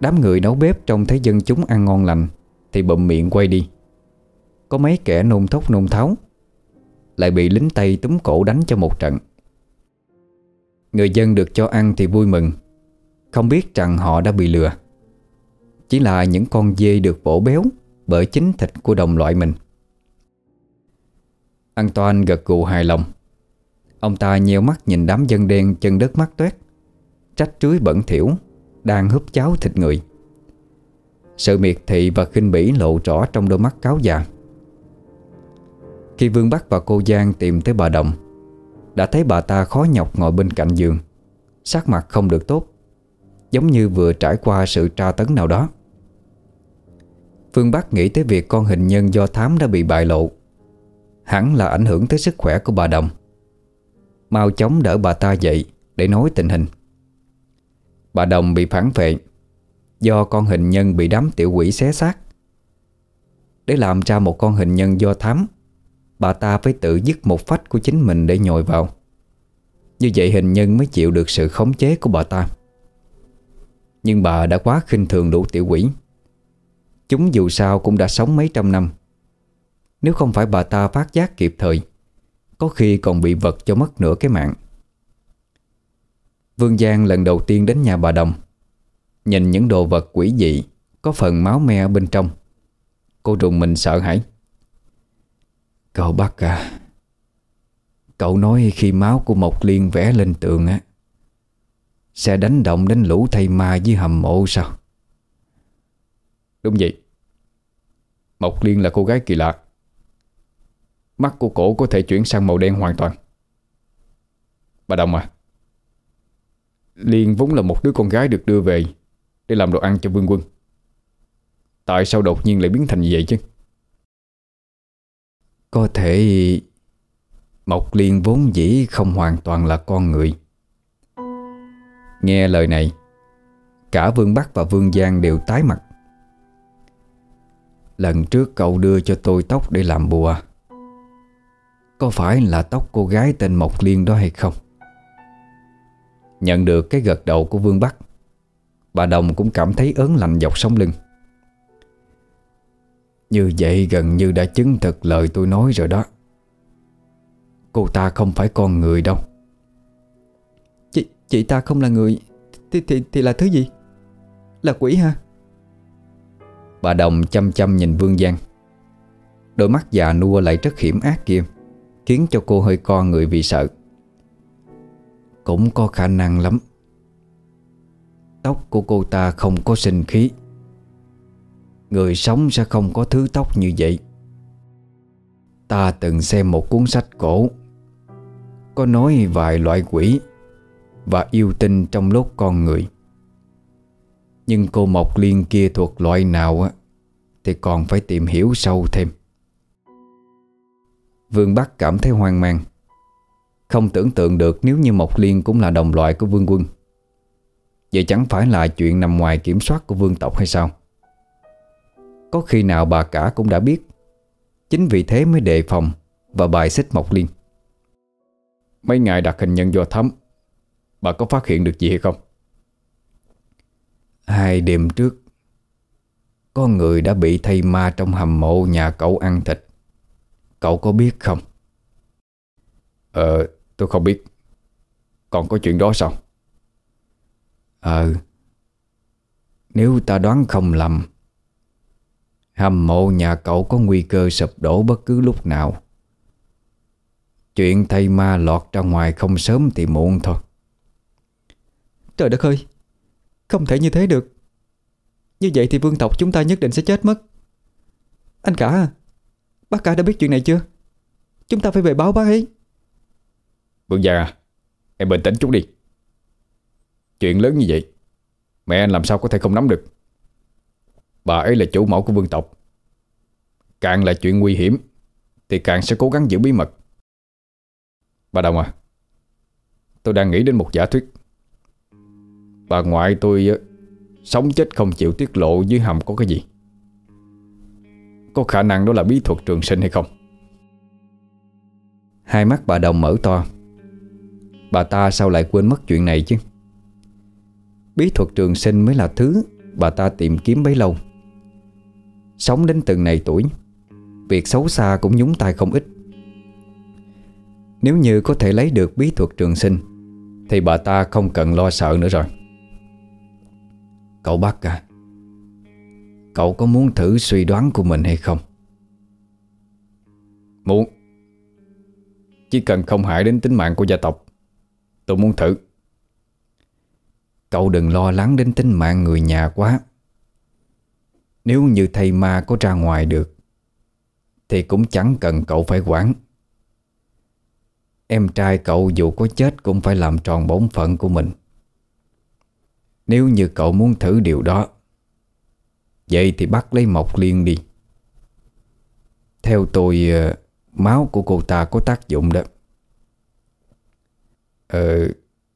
Đám người nấu bếp trông thấy dân chúng ăn ngon lành Thì bậm miệng quay đi. Có mấy kẻ nôn thốc nôn tháo, Lại bị lính Tây túm cổ đánh cho một trận. Người dân được cho ăn thì vui mừng. Không biết rằng họ đã bị lừa. Chỉ là những con dê được bổ béo Bởi chính thịt của đồng loại mình. An Toàn gật gù hài lòng. Ông ta nheo mắt nhìn đám dân đen chân đất mắt toét. Trách trưới bẩn thỉu, Đang húp cháo thịt người. Sự miệt thị và khinh bỉ lộ rõ trong đôi mắt cáo già. Khi Vương Bắc và cô Giang tìm tới bà Đồng đã thấy bà ta khó nhọc ngồi bên cạnh giường. Sắc mặt không được tốt, Giống như vừa trải qua sự tra tấn nào đó. Phương Bắc nghĩ tới việc con hình nhân do thám đã bị bại lộ. Hẳn là ảnh hưởng tới sức khỏe của bà Đồng. Mau chóng đỡ bà ta dậy Để nói tình hình. Bà Đồng bị phản vệ Do con hình nhân bị đám tiểu quỷ xé xác. Để làm ra một con hình nhân do thám Bà ta phải tự dứt một phách của chính mình để nhồi vào. Như vậy hình nhân mới chịu được sự khống chế của bà ta. Nhưng bà đã quá khinh thường đủ tiểu quỷ. Chúng dù sao cũng đã sống mấy trăm năm. Nếu không phải bà ta phát giác kịp thời, Có khi còn bị vật cho mất nửa cái mạng. Vương Giang lần đầu tiên đến nhà bà Đồng, Nhìn những đồ vật quỷ dị Có phần máu me bên trong. Cô rùng mình sợ hãi. Cậu bác à Cậu nói khi máu của Mộc Liên vẽ lên tường á, Sẽ đánh động đến lũ thầy ma với hầm mộ sao? Đúng vậy. Mộc Liên là cô gái kỳ lạ. Mắt của cổ có thể chuyển sang màu đen hoàn toàn. Bà Đồng à Liên vốn là một đứa con gái được đưa về Để làm đồ ăn cho vương quân. Tại sao đột nhiên lại biến thành như vậy chứ? Có thể Mộc Liên vốn dĩ không hoàn toàn là con người. Nghe lời này, Cả Vương Bắc và Vương Giang đều tái mặt. Lần trước cậu đưa cho tôi tóc để làm bùa, Có phải là tóc cô gái tên Mộc Liên đó hay không? Nhận được cái gật đầu của Vương Bắc, Bà Đồng cũng cảm thấy ớn lạnh dọc sống lưng. Như vậy gần như đã chứng thực lời tôi nói rồi đó. Cô ta không phải con người đâu. Chị, chị ta không là người. Thì, thì, thì là thứ gì? Là quỷ ha? Bà Đồng chăm chăm nhìn Vương Giang. Đôi mắt già nua lại rất hiểm ác kia Khiến cho cô hơi co người vì sợ. Cũng có khả năng lắm. Tóc của cô ta không có sinh khí Người sống sẽ không có thứ tóc như vậy. Ta từng xem một cuốn sách cổ, Có nói vài loại quỷ Và yêu tinh trong lốt con người. Nhưng cô Mộc Liên kia thuộc loại nào á, Thì còn phải tìm hiểu sâu thêm. Vương Bắc cảm thấy hoang mang. Không tưởng tượng được nếu như Mộc Liên cũng là đồng loại của Vương Quân. Vậy chẳng phải là chuyện nằm ngoài kiểm soát của vương tộc hay sao? Có khi nào bà cả cũng đã biết. Chính vì thế mới đề phòng Và bài xích Mộc Liên. Mấy ngày đặt hình nhân do thấm Bà có phát hiện được gì hay không? Hai đêm trước Có người đã bị thây ma trong hầm mộ nhà cậu ăn thịt. Cậu có biết không? Ờ tôi không biết. Còn có chuyện đó sao? Ờ Nếu ta đoán không lầm Hầm mộ nhà cậu có nguy cơ sụp đổ bất cứ lúc nào. Chuyện thầy ma lọt ra ngoài không sớm thì muộn thôi. Trời đất ơi Không thể như thế được. Như vậy thì vương tộc chúng ta nhất định sẽ chết mất. Anh cả à, Bác cả đã biết chuyện này chưa? Chúng ta phải về báo bác ấy. Vương Giang à Em bình tĩnh chút đi. Chuyện lớn như vậy Mẹ anh làm sao có thể không nắm được Bà ấy là chủ mẫu của vương tộc. Càng là chuyện nguy hiểm, Thì càng sẽ cố gắng giữ bí mật. Bà Đồng à Tôi đang nghĩ đến một giả thuyết. Bà ngoại tôi Sống chết không chịu tiết lộ dưới hầm có cái gì. Có khả năng đó là bí thuật trường sinh hay không? Hai mắt bà Đồng mở to. Bà ta sao lại quên mất chuyện này chứ? Bí thuật trường sinh mới là thứ Bà ta tìm kiếm bấy lâu. Sống đến từng này tuổi, Việc xấu xa cũng nhúng tay không ít. Nếu như có thể lấy được bí thuật trường sinh, Thì bà ta không cần lo sợ nữa rồi. Cậu bác à Cậu có muốn thử suy đoán của mình hay không? Muốn. Chỉ cần không hại đến tính mạng của gia tộc, Tôi muốn thử. Cậu đừng lo lắng đến tính mạng người nhà quá. Nếu như thầy ma có ra ngoài được, Thì cũng chẳng cần cậu phải quản. Em trai cậu dù có chết Cũng phải làm tròn bổn phận của mình. Nếu như cậu muốn thử điều đó, Vậy thì bắt lấy Mộc Liên đi. Theo tôi ờ, Máu của cô ta có tác dụng đó. Ờ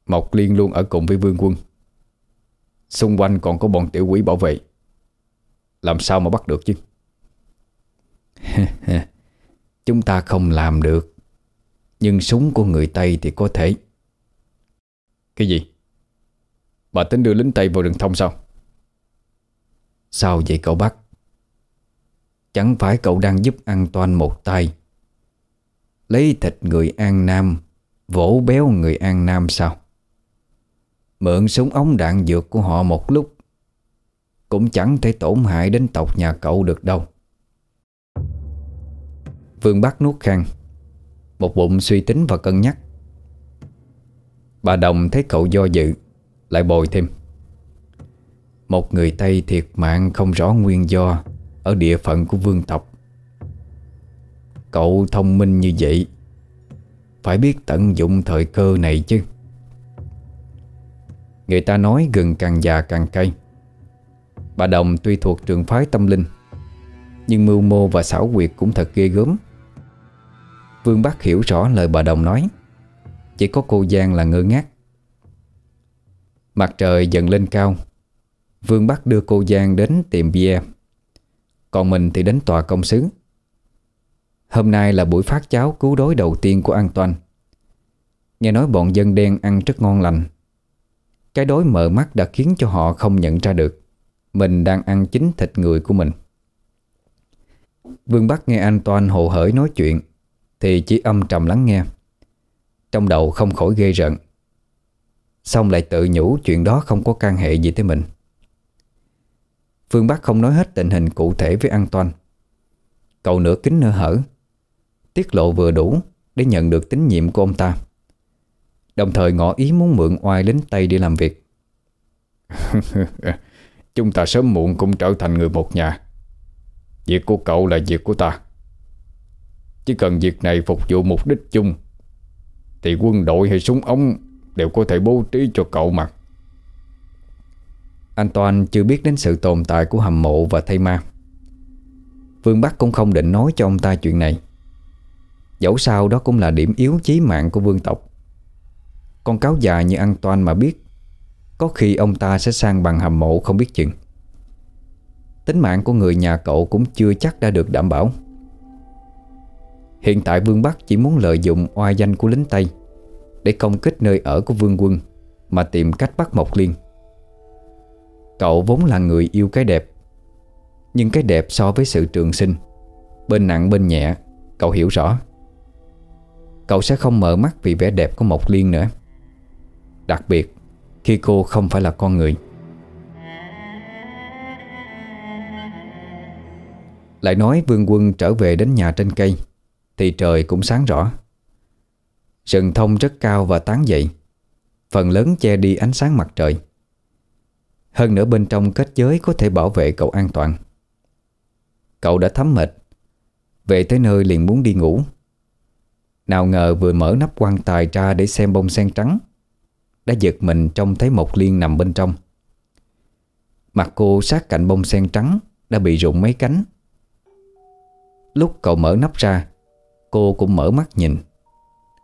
Mộc Liên luôn ở cùng với Vương Quân. Xung quanh còn có bọn tiểu quỷ bảo vệ. Làm sao mà bắt được chứ? Chúng ta không làm được, Nhưng súng của người Tây thì có thể. Cái gì? Bà tính đưa lính Tây vào rừng thông sao? Sao vậy cậu bắt Chẳng phải cậu đang giúp ăn toàn một tay. Lấy thịt người An Nam, Vỗ béo người An Nam sao? Mượn súng ống đạn dược của họ một lúc cũng chẳng thể tổn hại đến tộc nhà cậu được đâu. Vương Bắc nuốt khăn Một bụng suy tính và cân nhắc. Bà Đồng thấy cậu do dự, Lại bồi thêm. Một người Tây thiệt mạng không rõ nguyên do Ở địa phận của vương tộc. Cậu thông minh như vậy, Phải biết tận dụng thời cơ này chứ. Người ta nói gừng càng già càng cay. Bà Đồng tuy thuộc trường phái tâm linh, Nhưng mưu mô và xảo quyệt cũng thật ghê gớm. Vương Bắc hiểu rõ lời bà Đồng nói, Chỉ có cô Giang là ngơ ngác. Mặt trời dần lên cao, Vương Bắc đưa cô Giang đến tiệm bia. Còn mình thì đến tòa công sứ. Hôm nay là buổi phát cháo cứu đối đầu tiên của An toàn. Nghe nói bọn dân đen ăn rất ngon lành. Cái đối mở mắt đã khiến cho họ không nhận ra được. Mình đang ăn chính thịt người của mình. Vương Bắc nghe An Toan hồ hởi nói chuyện, Thì chỉ âm trầm lắng nghe. Trong đầu không khỏi ghê rợn. Xong lại tự nhủ chuyện đó không có can hệ gì tới mình. Phương Bắc không nói hết tình hình cụ thể với An Toan Cậu nửa kính nửa hở. Tiết lộ vừa đủ Để nhận được tín nhiệm của ông ta. Đồng thời ngỏ ý muốn mượn oai lính Tây đi làm việc. Chúng ta sớm muộn cũng trở thành người một nhà. Việc của cậu là việc của ta. Chỉ cần việc này phục vụ mục đích chung, Thì quân đội hay súng ống Đều có thể bố trí cho cậu mà. Anh Toàn chưa biết đến sự tồn tại của hầm mộ và thây ma. Vương Bắc cũng không định nói cho ông ta chuyện này. Dẫu sao đó cũng là điểm yếu chí mạng của vương tộc. Con cáo già như An Toan mà biết có khi ông ta sẽ sang bằng hầm mộ không biết chừng. Tính mạng của người nhà cậu cũng chưa chắc đã được đảm bảo. Hiện tại Vương Bắc chỉ muốn lợi dụng oai danh của lính Tây Để công kích nơi ở của Vương Quân Mà tìm cách bắt Mộc Liên. Cậu vốn là người yêu cái đẹp, Nhưng cái đẹp so với sự trường sinh, Bên nặng bên nhẹ, Cậu hiểu rõ. Cậu sẽ không mở mắt vì vẻ đẹp của Mộc Liên nữa. Đặc biệt khi cô không phải là con người. Lại nói vương quân trở về đến nhà trên cây, Thì trời cũng sáng rõ. Rừng thông rất cao và tán dậy, Phần lớn che đi ánh sáng mặt trời. Hơn nữa bên trong kết giới có thể bảo vệ cậu an toàn. Cậu đã thấm mệt, Về tới nơi liền muốn đi ngủ. Nào ngờ vừa mở nắp quan tài ra để xem bông sen trắng. Đã giật mình trông thấy một liên nằm bên trong. Mặt cô sát cạnh bông sen trắng Đã bị rụng mấy cánh. Lúc cậu mở nắp ra, Cô cũng mở mắt nhìn.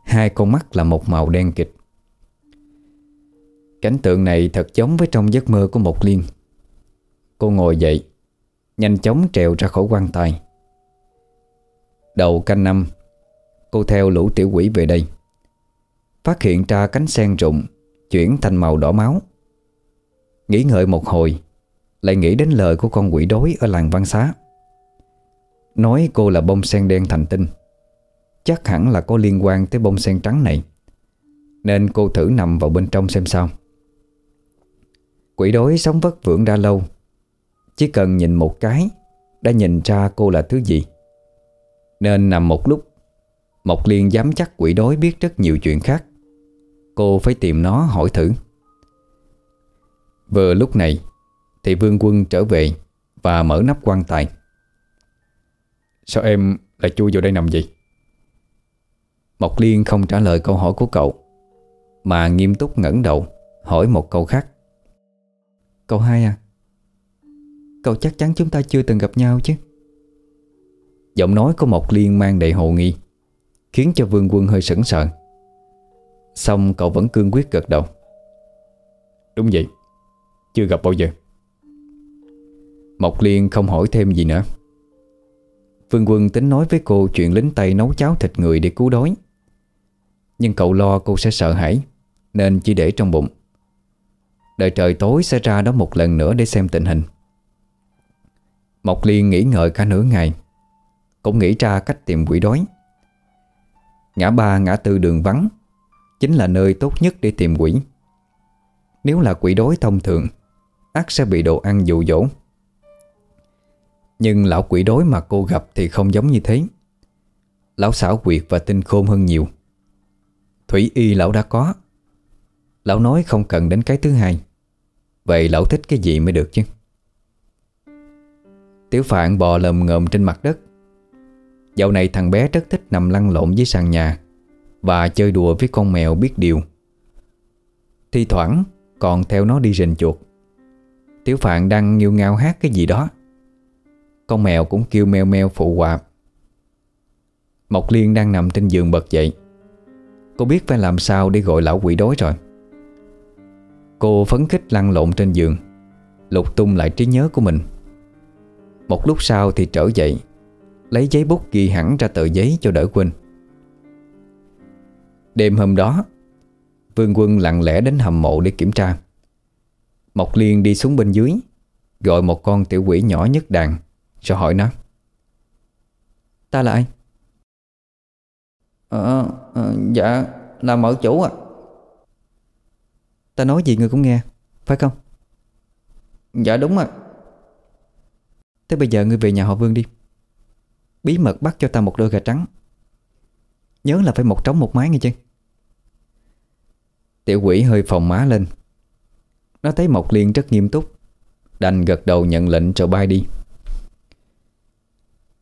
Hai con mắt là một màu đen kịch. Cảnh tượng này thật giống với trong giấc mơ của một liên. Cô ngồi dậy, Nhanh chóng trèo ra khỏi quan tài. Đầu canh năm, Cô theo lũ tiểu quỷ về đây. Phát hiện ra cánh sen rụng Chuyển thành màu đỏ máu. Nghĩ ngợi một hồi, Lại nghĩ đến lời của con quỷ đối Ở làng văn xá. Nói cô là bông sen đen thành tinh. Chắc hẳn là có liên quan tới bông sen trắng này, Nên cô thử nằm vào bên trong xem sao. Quỷ đối sống vất vưởng đã lâu, Chỉ cần nhìn một cái Đã nhìn ra cô là thứ gì. Nên nằm một lúc, Mộc Liên dám chắc quỷ đối biết rất nhiều chuyện khác. Cô phải tìm nó hỏi thử. Vừa lúc này, Thì vương quân trở về Và mở nắp quan tài. Sao em Lại chui vào đây nằm gì Mộc Liên không trả lời câu hỏi của cậu, Mà nghiêm túc ngẩng đầu Hỏi một câu khác. Cậu hai à Cậu chắc chắn chúng ta chưa từng gặp nhau chứ? Giọng nói của Mộc Liên mang đầy hồ nghi, Khiến cho Vương Quân hơi sững sờ. Xong cậu vẫn cương quyết gật đầu. Đúng vậy, Chưa gặp bao giờ. Mộc Liên không hỏi thêm gì nữa. Vương Quân tính nói với cô chuyện lính Tây nấu cháo thịt người để cứu đói. Nhưng cậu lo cô sẽ sợ hãi, Nên chỉ để trong bụng. Đợi trời tối sẽ ra đó một lần nữa để xem tình hình. Mộc Liên nghĩ ngợi cả nửa ngày, Cũng nghĩ ra cách tìm quỷ đói. Ngã ba ngã tư đường vắng Chính là nơi tốt nhất để tìm quỷ. Nếu là quỷ đói thông thường ắt sẽ bị đồ ăn dụ dỗ. Nhưng lão quỷ đói mà cô gặp thì không giống như thế. Lão xảo quyệt và tinh khôn hơn nhiều. Thủy y lão đã có. Lão nói không cần đến cái thứ hai. Vậy lão thích cái gì mới được chứ? Tiểu Phạn bò lầm ngợm trên mặt đất. Dạo này thằng bé rất thích nằm lăn lộn dưới sàn nhà. Và chơi đùa với con mèo biết điều. Thi thoảng, còn theo nó đi rình chuột. Tiểu Phạn đang nghiêu ngao hát cái gì đó. Con mèo cũng kêu meo meo phụ họa. Mộc Liên đang nằm trên giường bật dậy. Cô biết phải làm sao để gọi lão quỷ đói rồi. Cô phấn khích lăn lộn trên giường, Lục tung lại trí nhớ của mình. Một lúc sau thì trở dậy, Lấy giấy bút ghi hẳn ra tờ giấy cho đỡ quên. Đêm hôm đó Vương quân lặng lẽ đến hầm mộ để kiểm tra. Mộc Liên đi xuống bên dưới Gọi một con tiểu quỷ nhỏ nhất đàn Rồi hỏi nó. Ta là ai? Ờ, ờ dạ là mở chủ à Ta nói gì người cũng nghe Phải không? Dạ đúng à Thế bây giờ ngươi về nhà họ Vương đi. Bí mật bắt cho ta một đôi gà trắng. Nhớ là phải một trống một mái nghe chứ Tiểu quỷ hơi phòng má lên. Nó thấy Mộc Liên rất nghiêm túc, Đành gật đầu nhận lệnh rồi bay đi.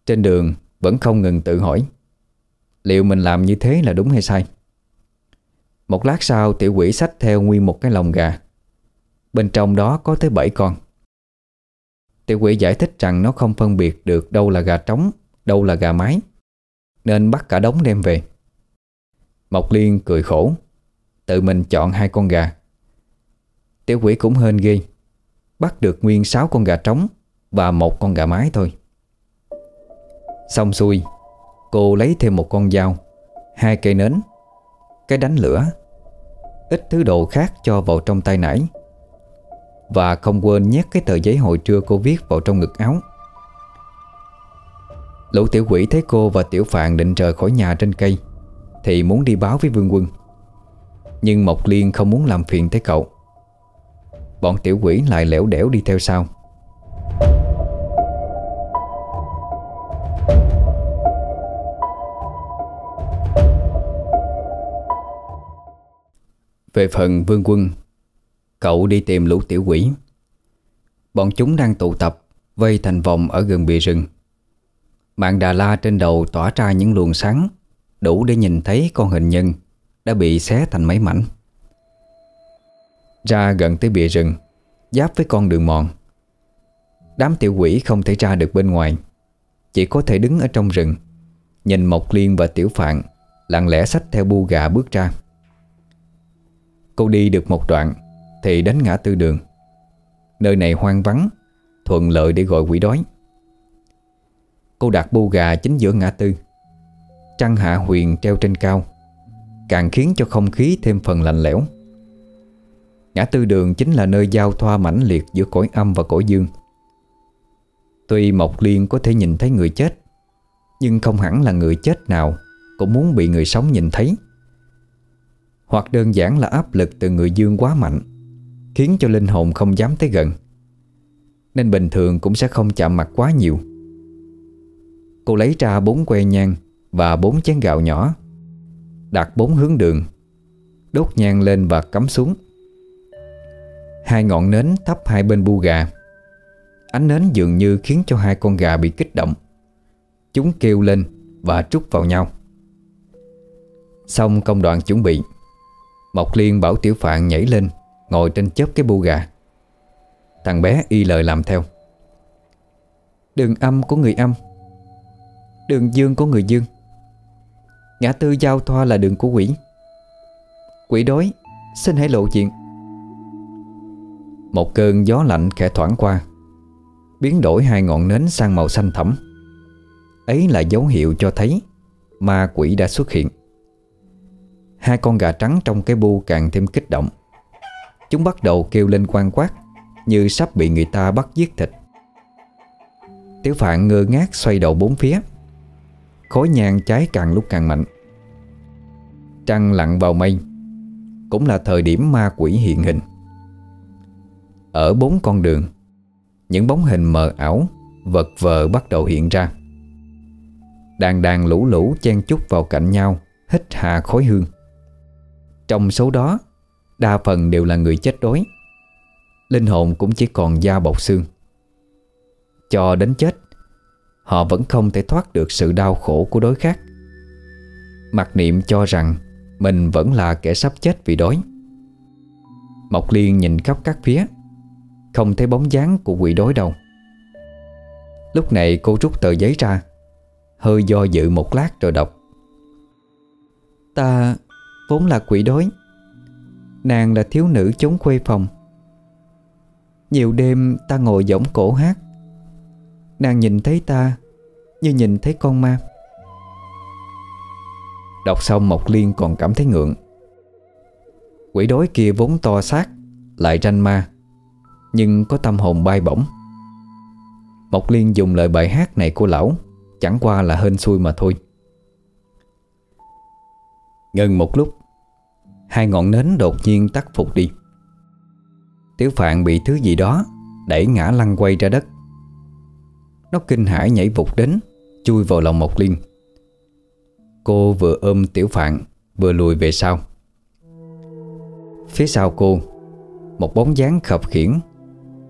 Trên đường, vẫn không ngừng tự hỏi, Liệu mình làm như thế là đúng hay sai? Một lát sau, tiểu quỷ xách theo nguyên một cái lồng gà. Bên trong đó có tới 7 con. Tiểu quỷ giải thích rằng nó không phân biệt được đâu là gà trống, Đâu là gà mái, Nên bắt cả đống đem về. Mộc Liên cười khổ. Tự mình chọn hai con gà. Tiểu quỷ cũng hên ghê. Bắt được nguyên 6 con gà trống Và một con gà mái thôi. Xong xuôi, Cô lấy thêm một con dao, Hai cây nến, Cái đánh lửa, Ít thứ đồ khác cho vào trong tay nải Và không quên nhét cái tờ giấy hồi trưa cô viết vào trong ngực áo. Lũ tiểu quỷ thấy cô và tiểu phạn định rời khỏi nhà trên cây, Thì muốn đi báo với vương quân. Nhưng Mộc Liên không muốn làm phiền tới cậu. Bọn tiểu quỷ lại lẻo đẻo đi theo sau. Về phần vương quân, Cậu đi tìm lũ tiểu quỷ. Bọn chúng đang tụ tập, Vây thành vòng ở gần bìa rừng. Mạng Đà La trên đầu tỏa ra những luồng sáng, Đủ để nhìn thấy con hình nhân. Đã bị xé thành mấy mảnh. Ra gần tới bìa rừng, Giáp với con đường mòn. Đám tiểu quỷ không thể ra được bên ngoài, Chỉ có thể đứng ở trong rừng, Nhìn Mộc Liên và Tiểu Phạn Lặng lẽ xách theo bu gà bước ra. Cô đi được một đoạn Thì đến ngã tư đường. Nơi này hoang vắng, Thuận lợi để gọi quỷ đói. Cô đặt bu gà chính giữa ngã tư, Trăng hạ huyền treo trên cao. Càng khiến cho không khí thêm phần lạnh lẽo. Ngã tư đường chính là nơi giao thoa mãnh liệt giữa cõi âm và cõi dương. Tuy Mộc Liên có thể nhìn thấy người chết, Nhưng không hẳn là người chết nào Cũng muốn bị người sống nhìn thấy. Hoặc đơn giản là áp lực từ người dương quá mạnh, Khiến cho linh hồn không dám tới gần. Nên bình thường cũng sẽ không chạm mặt quá nhiều. Cô lấy ra bốn que nhang Và bốn chén gạo nhỏ Đặt bốn hướng đường, Đốt nhang lên và cắm xuống. Hai ngọn nến thắp hai bên bu gà. Ánh nến dường như khiến cho hai con gà bị kích động. Chúng kêu lên Và trút vào nhau. Xong công đoạn chuẩn bị, Mộc Liên bảo Tiểu Phạn nhảy lên, Ngồi trên chớp cái bu gà. Thằng bé y lời làm theo. Đường âm của người âm. Đường dương của người dương. Ngã tư giao thoa là đường của quỷ. Quỷ đối Xin hãy lộ diện. Một cơn gió lạnh khẽ thoảng qua, Biến đổi hai ngọn nến sang màu xanh thẫm. Ấy là dấu hiệu cho thấy Ma quỷ đã xuất hiện. Hai con gà trắng trong cái bu càng thêm kích động. Chúng bắt đầu kêu lên quan quát, Như sắp bị người ta bắt giết thịt. Tiểu Phạn ngơ ngác xoay đầu bốn phía. Khói nhang cháy càng lúc càng mạnh. Trăng lặn vào mây. Cũng là thời điểm ma quỷ hiện hình. Ở bốn con đường, Những bóng hình mờ ảo, Vật vờ bắt đầu hiện ra. Đàn đàn lũ lũ chen chúc vào cạnh nhau, Hít hà khói hương. Trong số đó, Đa phần đều là người chết đói. Linh hồn cũng chỉ còn da bọc xương. Cho đến chết, Họ vẫn không thể thoát được sự đau khổ của đối khác. Mặc niệm cho rằng mình vẫn là kẻ sắp chết vì đói. Mộc Liên nhìn khắp các phía, Không thấy bóng dáng của quỷ đói đâu. Lúc này cô rút tờ giấy ra, Hơi do dự một lát rồi đọc. Ta vốn là quỷ đói, Nàng là thiếu nữ chống khuê phòng. Nhiều đêm ta ngồi giỏng cổ hát, Nàng nhìn thấy ta Như nhìn thấy con ma. Đọc xong Mộc Liên còn cảm thấy ngượng. Quỷ đối kia vốn to xác, Lại ranh ma, Nhưng có tâm hồn bay bổng. Mộc Liên dùng lời bài hát này của lão, Chẳng qua là hên xui mà thôi. Ngừng một lúc, Hai ngọn nến đột nhiên tắt phục đi. Tiểu Phạn bị thứ gì đó Đẩy ngã lăn quay ra đất. Nó kinh hãi nhảy vụt đến, Chui vào lòng Mộc Liên. Cô vừa ôm Tiểu Phạn, Vừa lùi về sau. Phía sau cô, Một bóng dáng khập khiển,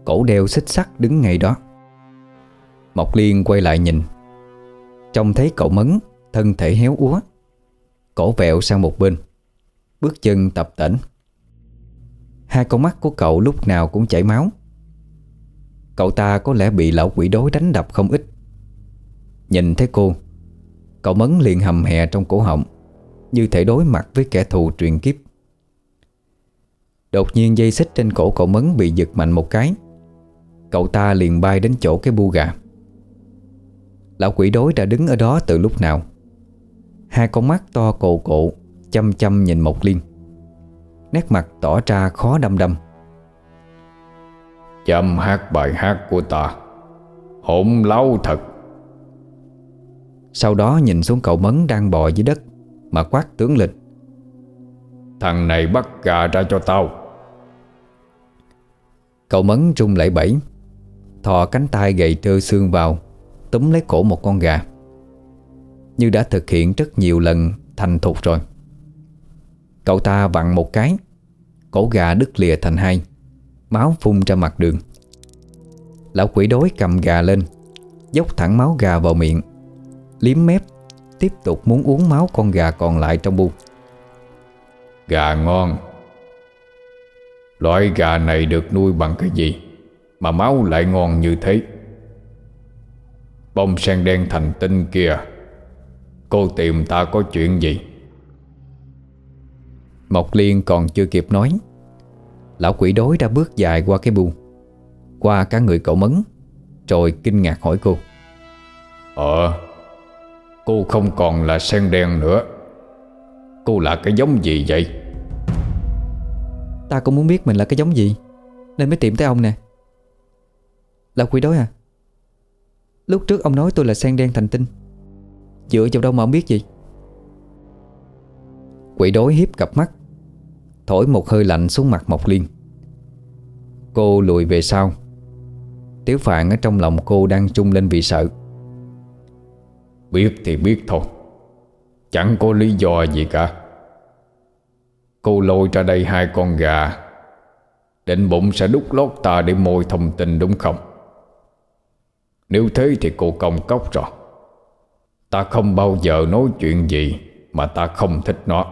Cổ đeo xích sắt đứng ngay đó. Mộc Liên quay lại nhìn. Trông thấy cậu mấn, Thân thể héo úa, Cổ vẹo sang một bên, Bước chân tập tễnh. Hai con mắt của cậu lúc nào cũng chảy máu. Cậu ta có lẽ bị lão quỷ đối đánh đập không ít. Nhìn thấy cô Cậu mấn liền hầm hè trong cổ họng, Như thể đối mặt với kẻ thù truyền kiếp. Đột nhiên dây xích trên cổ cậu mấn bị giật mạnh một cái. Cậu ta liền bay đến chỗ cái bu gà. Lão quỷ đối đã đứng ở đó từ lúc nào? Hai con mắt to cồ cộ, Chăm chăm nhìn Mộc Liên. Nét mặt tỏ ra khó đâm đâm Chăm hát bài hát của ta. Hỗn láo thật. Sau đó nhìn xuống cậu Mấn đang bò dưới đất Mà quát tướng lịch. Thằng này bắt gà ra cho tao. Cậu Mấn rung lẩy bẩy Thò cánh tay gầy trơ xương vào Túm lấy cổ một con gà. Như đã thực hiện rất nhiều lần Thành thục rồi. Cậu ta vặn một cái Cổ gà đứt lìa thành hai Máu phun ra mặt đường. Lão quỷ đối cầm gà lên Dốc thẳng máu gà vào miệng Liếm mép Tiếp tục muốn uống máu con gà còn lại trong bu Gà ngon. Loại gà này được nuôi bằng cái gì Mà máu lại ngon như thế? Bông sen đen thành tinh kia Cô tìm ta có chuyện gì? Mộc Liên còn chưa kịp nói Lão quỷ đối đã bước dài qua cái bu Qua cả người cậu mấn Rồi kinh ngạc hỏi cô. Ờ Cô không còn là sen đen nữa. Cô là cái giống gì vậy? Ta cũng muốn biết mình là cái giống gì. Nên mới tìm tới ông nè. Là quỷ đói à? Lúc trước ông nói tôi là sen đen thành tinh. Dựa vào đâu mà ông biết gì Quỷ đói hiếp cặp mắt, Thổi một hơi lạnh xuống mặt Mộc Liên. Cô lùi về sau. Tiếu Phạn ở trong lòng cô đang trung lên vì sợ. Biết thì biết thôi. Chẳng có lý do gì cả. Cô lôi ra đây hai con gà. Định bụng sẽ đút lót ta để môi thông tin đúng không? Nếu thế thì cô công cốc rồi. Ta không bao giờ nói chuyện gì Mà ta không thích nó.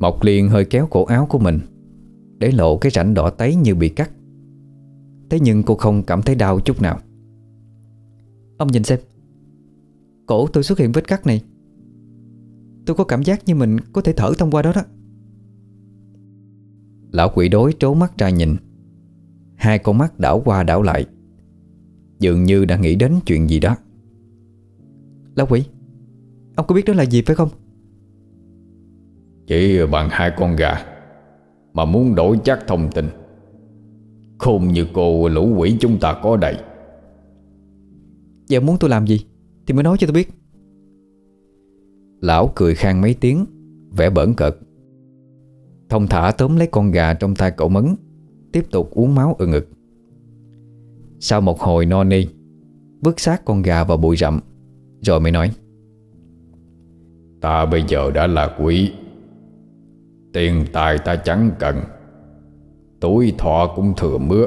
Mộc Liên hơi kéo cổ áo của mình, Để lộ cái rãnh đỏ tấy như bị cắt. Thế nhưng cô không cảm thấy đau chút nào. Ông nhìn xem. Cổ tôi xuất hiện vết cắt này. Tôi có cảm giác như mình có thể thở thông qua đó đó. Lão quỷ đối trố mắt ra nhìn. Hai con mắt đảo qua đảo lại. Dường như đã nghĩ đến chuyện gì đó. Lão quỷ Ông có biết đó là gì phải không? Chỉ bằng hai con gà Mà muốn đổi chắc thông tin. Khôn như cô lũ quỷ chúng ta có đầy Giờ muốn tôi làm gì Thì mới nói cho tôi biết. Lão cười khang mấy tiếng Vẻ bẩn cợt. Thông thả tóm lấy con gà trong tay cậu mấn Tiếp tục uống máu ở ngực. Sau một hồi no ni Vứt xác con gà vào bụi rậm Rồi mới nói Ta bây giờ đã là quỷ. Tiền tài ta chẳng cần Tuổi thọ cũng thừa mưa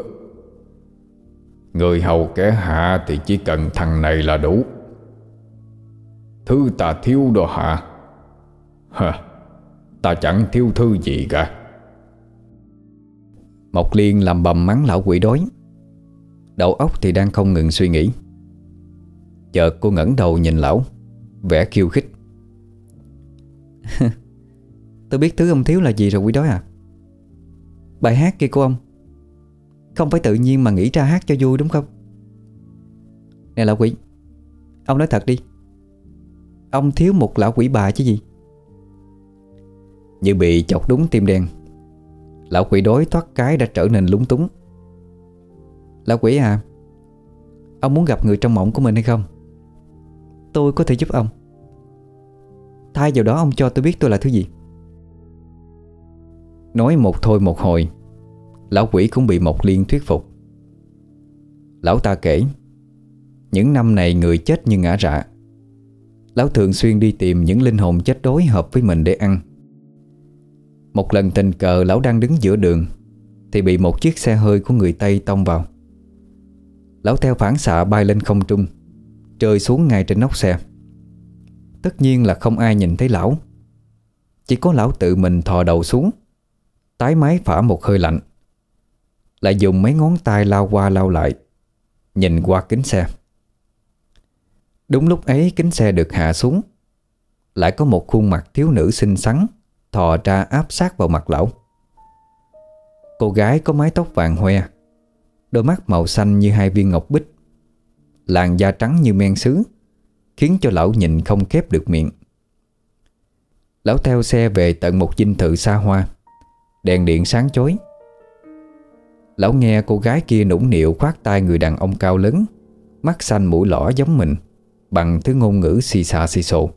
Người hầu kẻ hạ thì chỉ cần thằng này là đủ Thứ ta thiếu đó hả? Hả Ta chẳng thiếu thư gì cả. Mộc Liên làm bầm mắng lão quỷ đói. Đầu óc thì đang không ngừng suy nghĩ. Chợt cô ngẩng đầu nhìn lão, Vẻ khiêu khích. Tôi biết thứ ông thiếu là gì rồi quỷ đói à? Bài hát kia của ông, Không phải tự nhiên mà nghĩ ra hát cho vui đúng không? Nè lão quỷ, Ông nói thật đi. Ông thiếu một lão quỷ bà chứ gì? Như bị chọc đúng tim đen, Lão quỷ đối thoát cái đã trở nên lúng túng. Lão quỷ à Ông muốn gặp người trong mộng của mình hay không? Tôi có thể giúp ông. Thay vào đó ông cho tôi biết tôi là thứ gì. Nói một thôi một hồi, Lão quỷ cũng bị Mộc Liên thuyết phục. Lão ta kể, Những năm này người chết như ngã rạ Lão thường xuyên đi tìm những linh hồn chết đối hợp với mình để ăn. Một lần tình cờ, lão đang đứng giữa đường, Thì bị một chiếc xe hơi của người Tây tông vào. Lão theo phản xạ bay lên không trung Rơi xuống ngay trên nóc xe. Tất nhiên là không ai nhìn thấy lão. Chỉ có lão tự mình thò đầu xuống, Tái máy phả một hơi lạnh. Lại dùng mấy ngón tay lao qua lao lại, Nhìn qua kính xe. Đúng lúc ấy, kính xe được hạ xuống. Lại có một khuôn mặt thiếu nữ xinh xắn, Thò ra áp sát vào mặt lão. Cô gái có mái tóc vàng hoe, Đôi mắt màu xanh như hai viên ngọc bích, Làn da trắng như men sứ, Khiến cho lão nhìn không khép được miệng. Lão theo xe về tận một dinh thự xa hoa, Đèn điện sáng chói. Lão nghe cô gái kia nũng nịu khoát tay người đàn ông cao lớn, Mắt xanh mũi lỏ giống mình. Bằng thứ ngôn ngữ xì xà xì xồ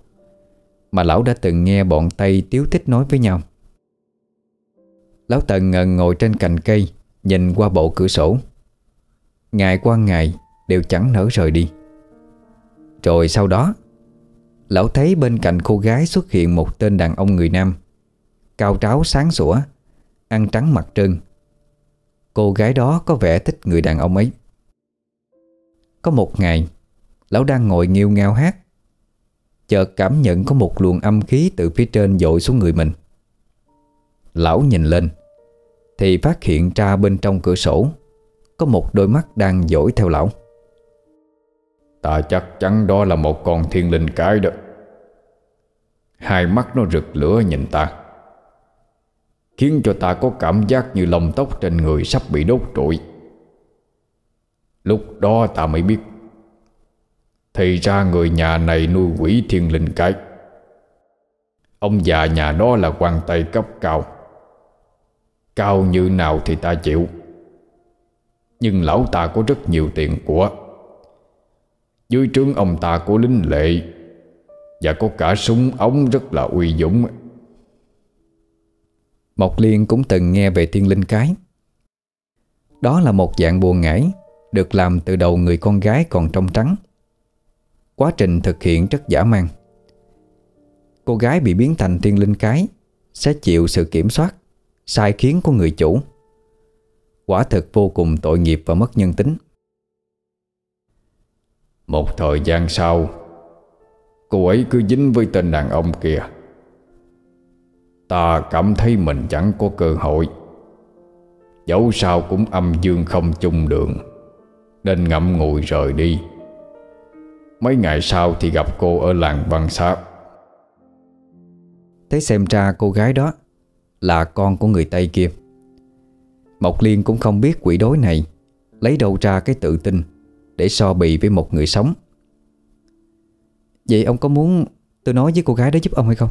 Mà lão đã từng nghe bọn Tây tiếu tích nói với nhau. Lão Tần ngần ngồi trên cành cây, Nhìn qua bộ cửa sổ. Ngày qua ngày Đều chẳng nở rời đi. Rồi sau đó, Lão thấy bên cạnh cô gái xuất hiện một tên đàn ông người Nam, Cao tráo sáng sủa, Ăn trắng mặt trơn. Cô gái đó có vẻ thích người đàn ông ấy. Có một ngày Lão đang ngồi nghiêu ngao hát. Chợt cảm nhận có một luồng âm khí Từ phía trên dội xuống người mình. Lão nhìn lên, Thì phát hiện ra bên trong cửa sổ Có một đôi mắt đang dõi theo lão. Ta chắc chắn đó là một con thiên linh cái đó. Hai mắt nó rực lửa nhìn ta. Khiến cho ta có cảm giác như lông tóc trên người sắp bị đốt trụi. Lúc đó ta mới biết thì ra người nhà này nuôi quỷ thiên linh cái. Ông già nhà đó là quan tây cấp cao. Cao như nào thì ta chịu. Nhưng lão ta có rất nhiều tiền của. Dưới trướng ông ta có lính lệ, Và có cả súng ống rất là uy dũng. Mộc Liên cũng từng nghe về thiên linh cái. Đó là một dạng buồn ngải, Được làm từ đầu người con gái còn trong trắng. Quá trình thực hiện rất giả man Cô gái bị biến thành thiên linh cái, Sẽ chịu sự kiểm soát, Sai khiến của người chủ. Quả thực vô cùng tội nghiệp và mất nhân tính. Một thời gian sau, Cô ấy cứ dính với tên đàn ông kia. Ta cảm thấy mình chẳng có cơ hội. Dẫu sao cũng âm dương không chung đường, Nên ngậm ngùi rời đi. Mấy ngày sau thì gặp cô ở làng văn sát Thế xem ra cô gái đó Là con của người Tây kia. Mộc Liên cũng không biết quỷ đối này Lấy đâu ra cái tự tin Để so bì với một người sống. Vậy ông có muốn Tôi nói với cô gái đó giúp ông hay không?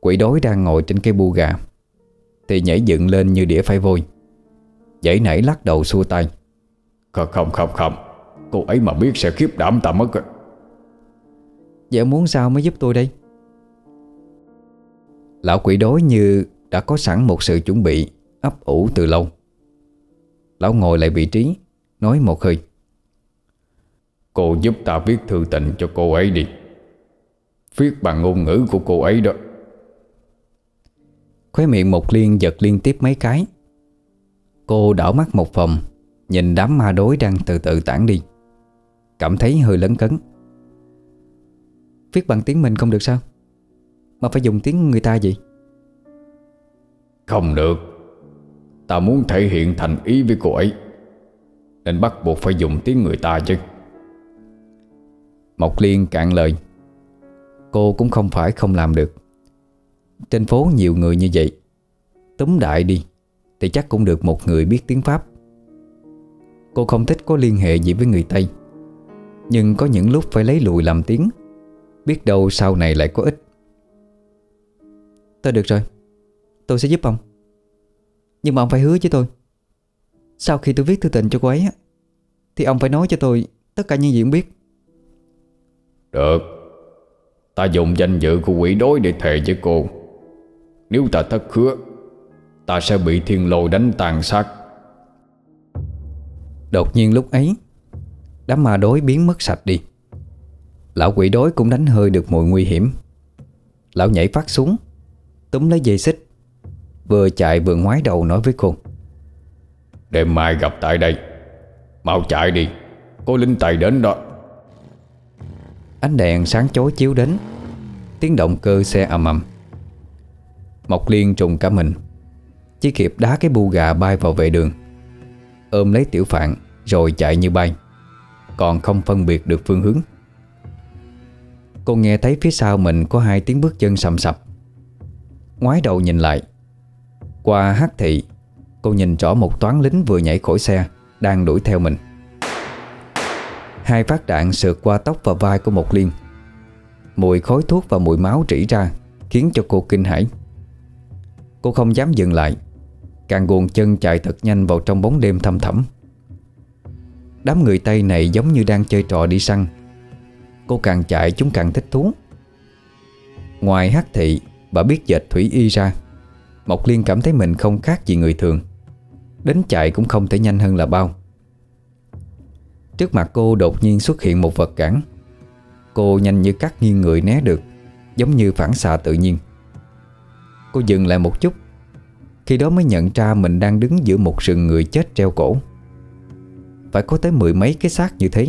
Quỷ đối đang ngồi trên cây bu gà Thì nhảy dựng lên như đĩa phải vôi. Dãy nảy lắc đầu xua tay. Không không không không Cô ấy mà biết sẽ khiếp đảm ta mất Vậy ông muốn sao mới giúp tôi đây? Lão quỷ đối như đã có sẵn một sự chuẩn bị ấp ủ từ lâu. Lão ngồi lại vị trí Nói một hơi. Cô giúp ta viết thư tình cho cô ấy đi. Viết bằng ngôn ngữ của cô ấy đó. Khóe miệng một liên giật liên tiếp mấy cái. Cô đảo mắt một vòng Nhìn đám ma đối đang từ từ tản đi Cảm thấy hơi lấn cấn. Viết bằng tiếng mình không được sao? Mà phải dùng tiếng người ta gì Không được. Ta muốn thể hiện thành ý với cô ấy. Nên bắt buộc phải dùng tiếng người ta chứ. Mộc Liên cạn lời. Cô cũng không phải không làm được. Trên phố nhiều người như vậy. Túm đại đi Thì chắc cũng được một người biết tiếng Pháp. Cô không thích có liên hệ gì với người Tây Nhưng có những lúc phải lấy lùi làm tiếng. Biết đâu sau này lại có ích. Tôi được rồi. Tôi sẽ giúp ông. Nhưng mà ông phải hứa với tôi. Sau khi tôi viết thư tình cho cô ấy Thì ông phải nói cho tôi Tất cả những gì ông biết. Được. Ta dùng danh dự của quỷ đối để thề với cô. Nếu ta thất hứa Ta sẽ bị thiên lôi đánh tàn sát Đột nhiên lúc ấy Đám ma đối biến mất sạch đi. Lão quỷ đối cũng đánh hơi được mùi nguy hiểm. Lão nhảy phát xuống Túm lấy dây xích Vừa chạy vừa ngoái đầu nói với cô. Đêm mai gặp tại đây. Mau chạy đi Có linh tài đến đó. Ánh đèn sáng chói chiếu đến Tiếng động cơ xe ầm ầm. Mộc Liên trùng cả mình Chỉ kịp đá cái bu gà bay vào vệ đường. Ôm lấy tiểu phạn Rồi chạy như bay còn không phân biệt được phương hướng. Cô nghe thấy phía sau mình Có hai tiếng bước chân sầm sập. Ngoái đầu nhìn lại. Qua hát thị, Cô nhìn rõ một toán lính vừa nhảy khỏi xe, Đang đuổi theo mình. Hai phát đạn sượt qua tóc và vai của một liên Mùi khói thuốc và mùi máu trĩ ra, Khiến cho cô kinh hãi. Cô không dám dừng lại. Càng guồn chân chạy thật nhanh vào trong bóng đêm thăm thẳm. Đám người Tây này giống như đang chơi trò đi săn. Cô càng chạy chúng càng thích thú. Ngoài hát thị và biết dệt thủy y ra. Mộc Liên cảm thấy mình không khác gì người thường. Đến chạy cũng không thể nhanh hơn là bao. Trước mặt cô đột nhiên xuất hiện một vật cản. Cô nhanh như cắt nghiêng người né được, Giống như phản xạ tự nhiên. Cô dừng lại một chút. Khi đó mới nhận ra mình đang đứng giữa một rừng người chết treo cổ. Phải có tới mười mấy cái xác như thế.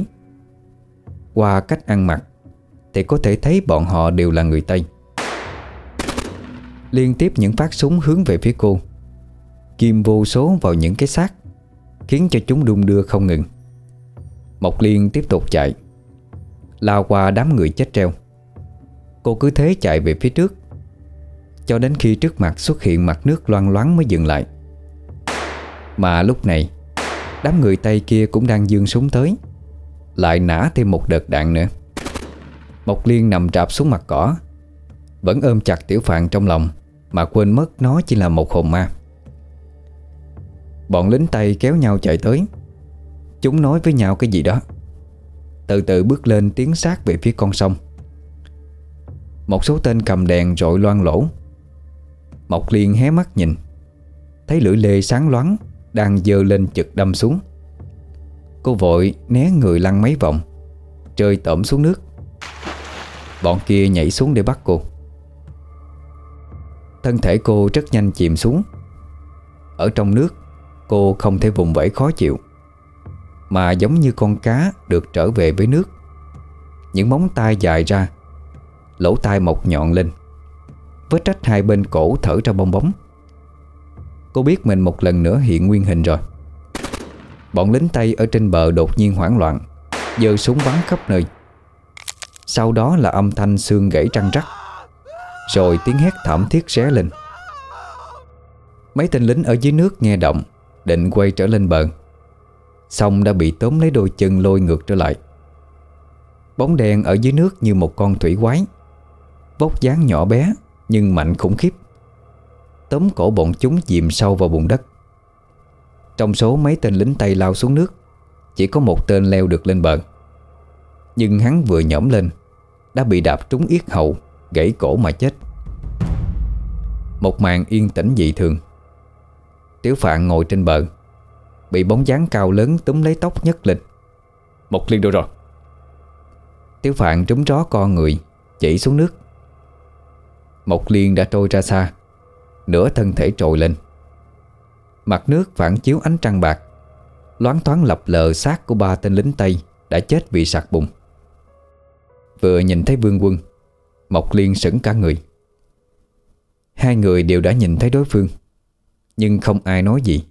Qua cách ăn mặc, Thì có thể thấy bọn họ đều là người Tây. Liên tiếp những phát súng hướng về phía cô, Kim vô số vào những cái xác, Khiến cho chúng đung đưa không ngừng. Mộc Liên tiếp tục chạy, Lao qua đám người chết treo. Cô cứ thế chạy về phía trước, Cho đến khi trước mặt xuất hiện mặt nước loang loáng mới dừng lại. Mà lúc này Đám người Tây kia cũng đang dương súng tới. Lại nã thêm một đợt đạn nữa. Mộc Liên nằm trạp xuống mặt cỏ. Vẫn ôm chặt tiểu phạn trong lòng, Mà quên mất nó chỉ là một hồn ma. Bọn lính Tây kéo nhau chạy tới. Chúng nói với nhau cái gì đó. Từ từ bước lên tiến sát về phía con sông. Một số tên cầm đèn rọi loan lỗ Mộc Liên hé mắt nhìn. Thấy lưỡi lê sáng loáng đang dơ lên chực đâm xuống. Cô vội né người lăn mấy vòng Rơi tẩm xuống nước. Bọn kia nhảy xuống để bắt cô. Thân thể cô rất nhanh chìm xuống. Ở trong nước, Cô không thể vùng vẫy khó chịu, Mà giống như con cá được trở về với nước. Những móng tay dài ra, Lỗ tai mọc nhọn lên, Vết trách hai bên cổ thở ra bong bóng. Cô biết mình một lần nữa hiện nguyên hình rồi. Bọn lính Tây ở trên bờ đột nhiên hoảng loạn, giơ súng bắn khắp nơi. Sau đó là âm thanh xương gãy trăng rắc Rồi tiếng hét thảm thiết ré lên. Mấy tên lính ở dưới nước nghe động, Định quay trở lên bờ, Xong đã bị tóm lấy đôi chân lôi ngược trở lại. Bóng đen ở dưới nước như một con thủy quái Vóc dáng nhỏ bé Nhưng mạnh khủng khiếp. Tóm cổ bọn chúng chìm sâu vào bùn đất. Trong số mấy tên lính Tây lao xuống nước, Chỉ có một tên leo được lên bờ. Nhưng hắn vừa nhổm lên, Đã bị đạp trúng yết hầu, Gãy cổ mà chết. Một màn yên tĩnh dị thường. Tiểu Phạn ngồi trên bờ, Bị bóng dáng cao lớn túm lấy tóc nhất lịch. Một liên đâu rồi. Tiểu Phạn trúng ró con người, Chỉ xuống nước. Một liên đã trôi ra xa. Nửa thân thể trồi lên. Mặt nước phản chiếu ánh trăng bạc, Loáng thoáng lập lờ xác của ba tên lính Tây Đã chết vì sạc bụng Vừa nhìn thấy vương quân, Mộc Liên sững cả người. Hai người đều đã nhìn thấy đối phương, Nhưng không ai nói gì.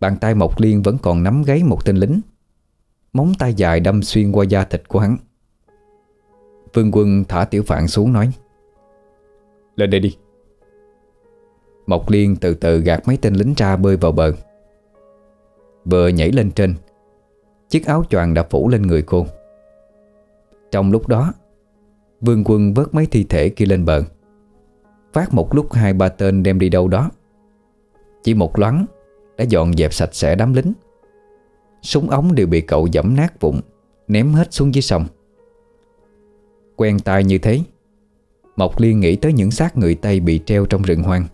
Bàn tay Mộc Liên vẫn còn nắm gáy một tên lính. Móng tay dài đâm xuyên qua da thịt của hắn. Vương quân thả tiểu phạn xuống nói, Lên đây đi. Mộc Liên từ từ gạt mấy tên lính ra bơi vào bờ. Vừa nhảy lên trên, Chiếc áo choàng đã phủ lên người cô. Trong lúc đó, Vương quân vớt mấy thi thể kia lên bờ. Phát một lúc hai ba tên đem đi đâu đó. Chỉ một loáng Đã dọn dẹp sạch sẽ đám lính. Súng ống đều bị cậu dẫm nát vụn, Ném hết xuống dưới sông. Quen tay như thế, Mộc Liên nghĩ tới những xác người Tây bị treo trong rừng hoang.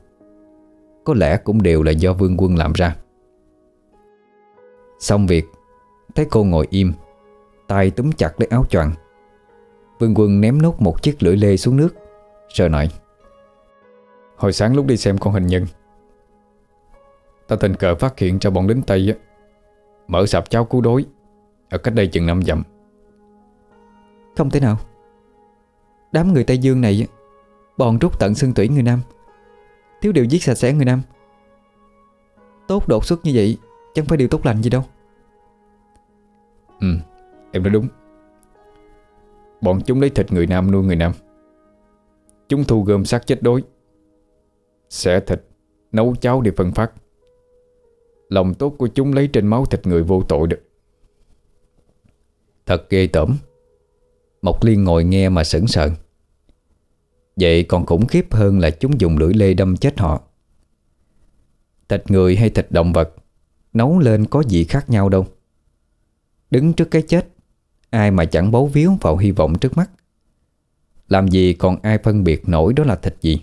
Có lẽ cũng đều là do vương quân làm ra. Xong việc Thấy cô ngồi im tay túm chặt lấy áo choàng. Vương quân ném nốt một chiếc lưỡi lê xuống nước Rồi nói Hồi sáng lúc đi xem con hình nhân. Ta tình cờ phát hiện cho bọn lính Tây á, Mở sạp cháo cứu đối Ở cách đây chừng năm dặm. Không thể nào. Đám người Tây Dương này Bọn rút tận xương tủy người Nam. Thiếu điều giết sạch sẽ người Nam. Tốt đột xuất như vậy, Chẳng phải điều tốt lành gì đâu. Ừ em nói đúng. Bọn chúng lấy thịt người Nam nuôi người Nam. Chúng thu gom xác chết đối Xẻ thịt, Nấu cháo để phân phát. Lòng tốt của chúng lấy trên máu thịt người vô tội được Thật ghê tởm. Mộc Liên ngồi nghe mà sững sờ. Vậy còn khủng khiếp hơn là chúng dùng lưỡi lê đâm chết họ. Thịt người hay thịt động vật, Nấu lên có gì khác nhau đâu. Đứng trước cái chết, Ai mà chẳng bấu víu vào hy vọng trước mắt. Làm gì còn ai phân biệt nổi đó là thịt gì?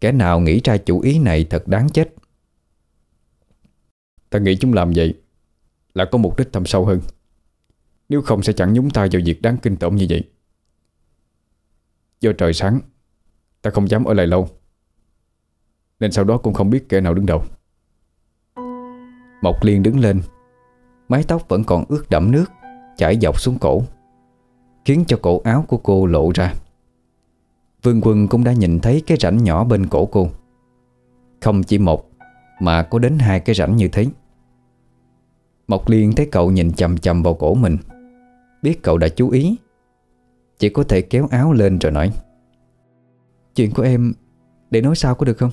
Kẻ nào nghĩ ra chủ ý này thật đáng chết. Ta nghĩ chúng làm vậy Là có mục đích thâm sâu hơn. Nếu không sẽ chẳng nhúng tay vào việc đáng kinh tởm như vậy. Do trời sáng. Ta không dám ở lại lâu, Nên sau đó cũng không biết kẻ nào đứng đầu. Mộc Liên đứng lên, Mái tóc vẫn còn ướt đẫm nước, Chảy dọc xuống cổ, Khiến cho cổ áo của cô lộ ra. Vương Quân cũng đã nhìn thấy cái rãnh nhỏ bên cổ cô. Không chỉ một, Mà có đến hai cái rãnh như thế. Mộc Liên thấy cậu nhìn chầm chầm vào cổ mình, Biết cậu đã chú ý chỉ có thể kéo áo lên rồi nói. Chuyện của em, Để nói sau có được không?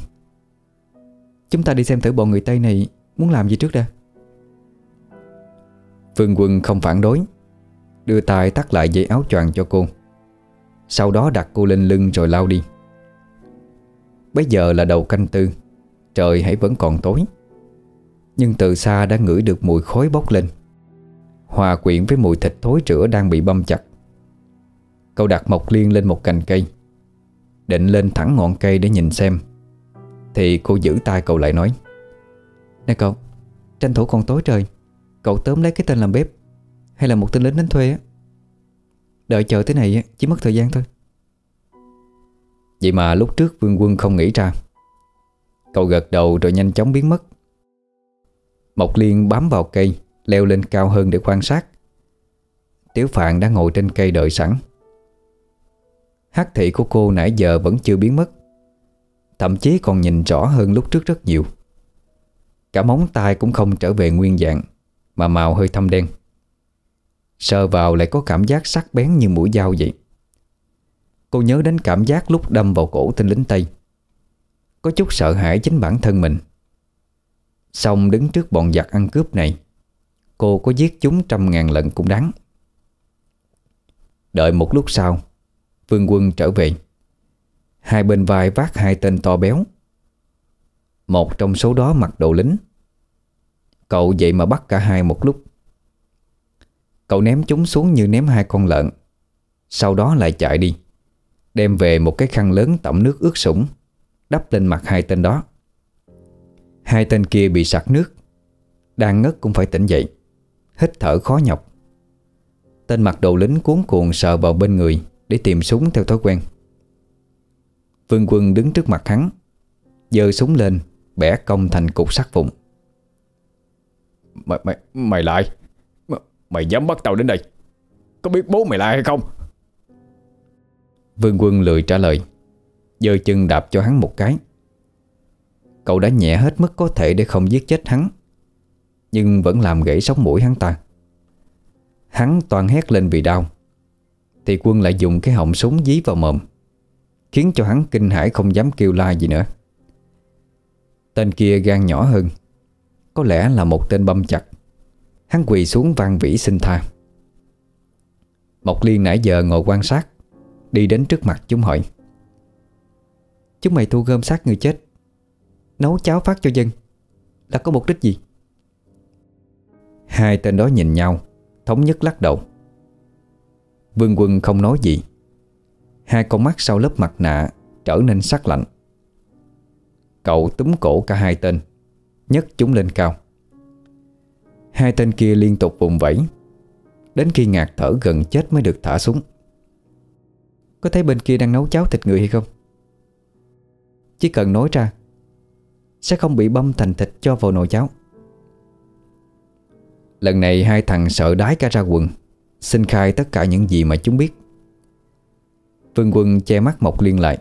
Chúng ta đi xem thử bọn người Tây này Muốn làm gì trước đã. Vương Quân không phản đối, Đưa tay tắt lại dây áo choàng cho cô. Sau đó đặt cô lên lưng rồi lao đi. Bây giờ là đầu canh tư, Trời hãy vẫn còn tối. Nhưng từ xa đã ngửi được mùi khói bốc lên. Hòa quyện với mùi thịt thối rữa đang bị băm chặt. Cậu đặt Mộc Liên lên một cành cây. Định lên thẳng ngọn cây để nhìn xem. Thì cô giữ tay cậu lại nói, Nè cậu, Tranh thủ còn tối trời. Cậu tóm lấy cái tên làm bếp, Hay là một tên lính đánh thuê á? Đợi chờ thế này chỉ mất thời gian thôi. Vậy mà lúc trước Vương Quân không nghĩ ra. Cậu gật đầu rồi nhanh chóng biến mất. Mộc Liên bám vào cây, Leo lên cao hơn để quan sát. Tiểu Phạn đã ngồi trên cây đợi sẵn. Hắc thị của cô nãy giờ vẫn chưa biến mất. Thậm chí còn nhìn rõ hơn lúc trước rất nhiều. Cả móng tay cũng không trở về nguyên dạng, Mà màu hơi thâm đen. Sờ vào lại có cảm giác sắc bén như mũi dao vậy. Cô nhớ đến cảm giác lúc đâm vào cổ tên lính Tây. Có chút sợ hãi chính bản thân mình. Xong đứng trước bọn giặc ăn cướp này, Cô có giết chúng trăm ngàn lần cũng đáng. Đợi một lúc sau Vương quân trở về. Hai bên vai vác hai tên to béo. Một trong số đó mặc đồ lính. Cậu vậy mà bắt cả hai một lúc. Cậu ném chúng xuống như ném hai con lợn. Sau đó lại chạy đi, Đem về một cái khăn lớn tẩm nước ướt sũng, Đắp lên mặt hai tên đó. Hai tên kia bị sặc nước, Đang ngất cũng phải tỉnh dậy, Hít thở khó nhọc. Tên mặc đồ lính cuốn cuồng sờ vào bên người. Để tìm súng theo thói quen. Vương quân đứng trước mặt hắn giơ súng lên Bẻ cong thành cục sắt vụn. Mày, mày, mày lại. Mày, mày dám bắt tao đến đây. Có biết bố mày lại hay không? Vương quân lười trả lời giơ chân đạp cho hắn một cái. Cậu đã nhẹ hết mức có thể để không giết chết hắn Nhưng vẫn làm gãy sống mũi hắn ta. Hắn toàn hét lên vì đau thì quân lại dùng cái họng súng dí vào mồm, Khiến cho hắn kinh hãi không dám kêu la gì nữa. Tên kia gan nhỏ hơn, Có lẽ là một tên băm chặt. Hắn quỳ xuống vang vĩ xin tha. Mộc Liên nãy giờ ngồi quan sát, Đi đến trước mặt chúng hỏi, Chúng mày thu gom xác người chết, Nấu cháo phát cho dân Là có mục đích gì? Hai tên đó nhìn nhau, Thống nhất lắc đầu. Vương quân không nói gì. Hai con mắt sau lớp mặt nạ Trở nên sắc lạnh. Cậu túm cổ cả hai tên, nhấc chúng lên cao. Hai tên kia liên tục vùng vẫy, Đến khi ngạt thở gần chết mới được thả xuống. Có thấy bên kia đang nấu cháo thịt người hay không? Chỉ cần nói ra, Sẽ không bị băm thành thịt cho vào nồi cháo. Lần này hai thằng sợ đái cả ra quần. Xin khai tất cả những gì mà chúng biết. Vương quân che mắt Mộc Liên lại.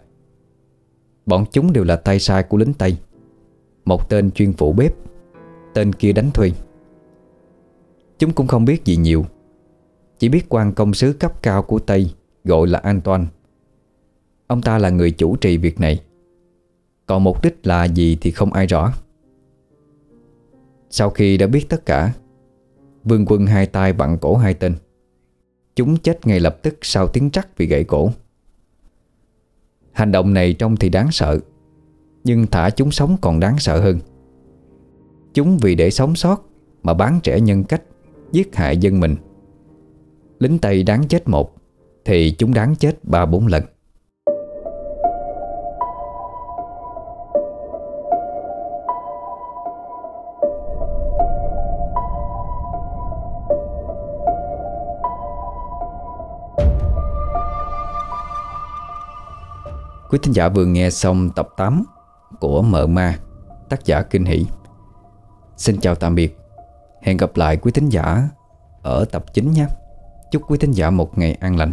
Bọn chúng đều là tay sai của lính Tây. Một tên chuyên phụ bếp, Tên kia đánh thuê. Chúng cũng không biết gì nhiều. Chỉ biết quan công sứ cấp cao của Tây Gọi là Antoine Ông ta là người chủ trì việc này. Còn mục đích là gì thì không ai rõ. Sau khi đã biết tất cả, Vương quân hai tay vặn cổ hai tên. Chúng chết ngay lập tức sau tiếng trắc vì gãy cổ. Hành động này trông thì đáng sợ, Nhưng thả chúng sống còn đáng sợ hơn. Chúng vì để sống sót Mà bán trẻ nhân cách, Giết hại dân mình. Lính Tây đáng chết một, Thì chúng đáng chết ba bốn lần. Quý thính giả vừa nghe xong tập 8 của Mợ Ma, tác giả Kinh Hỷ. Xin chào tạm biệt. Hẹn gặp lại quý thính giả ở tập 9 nhé. Chúc quý thính giả một ngày an lành.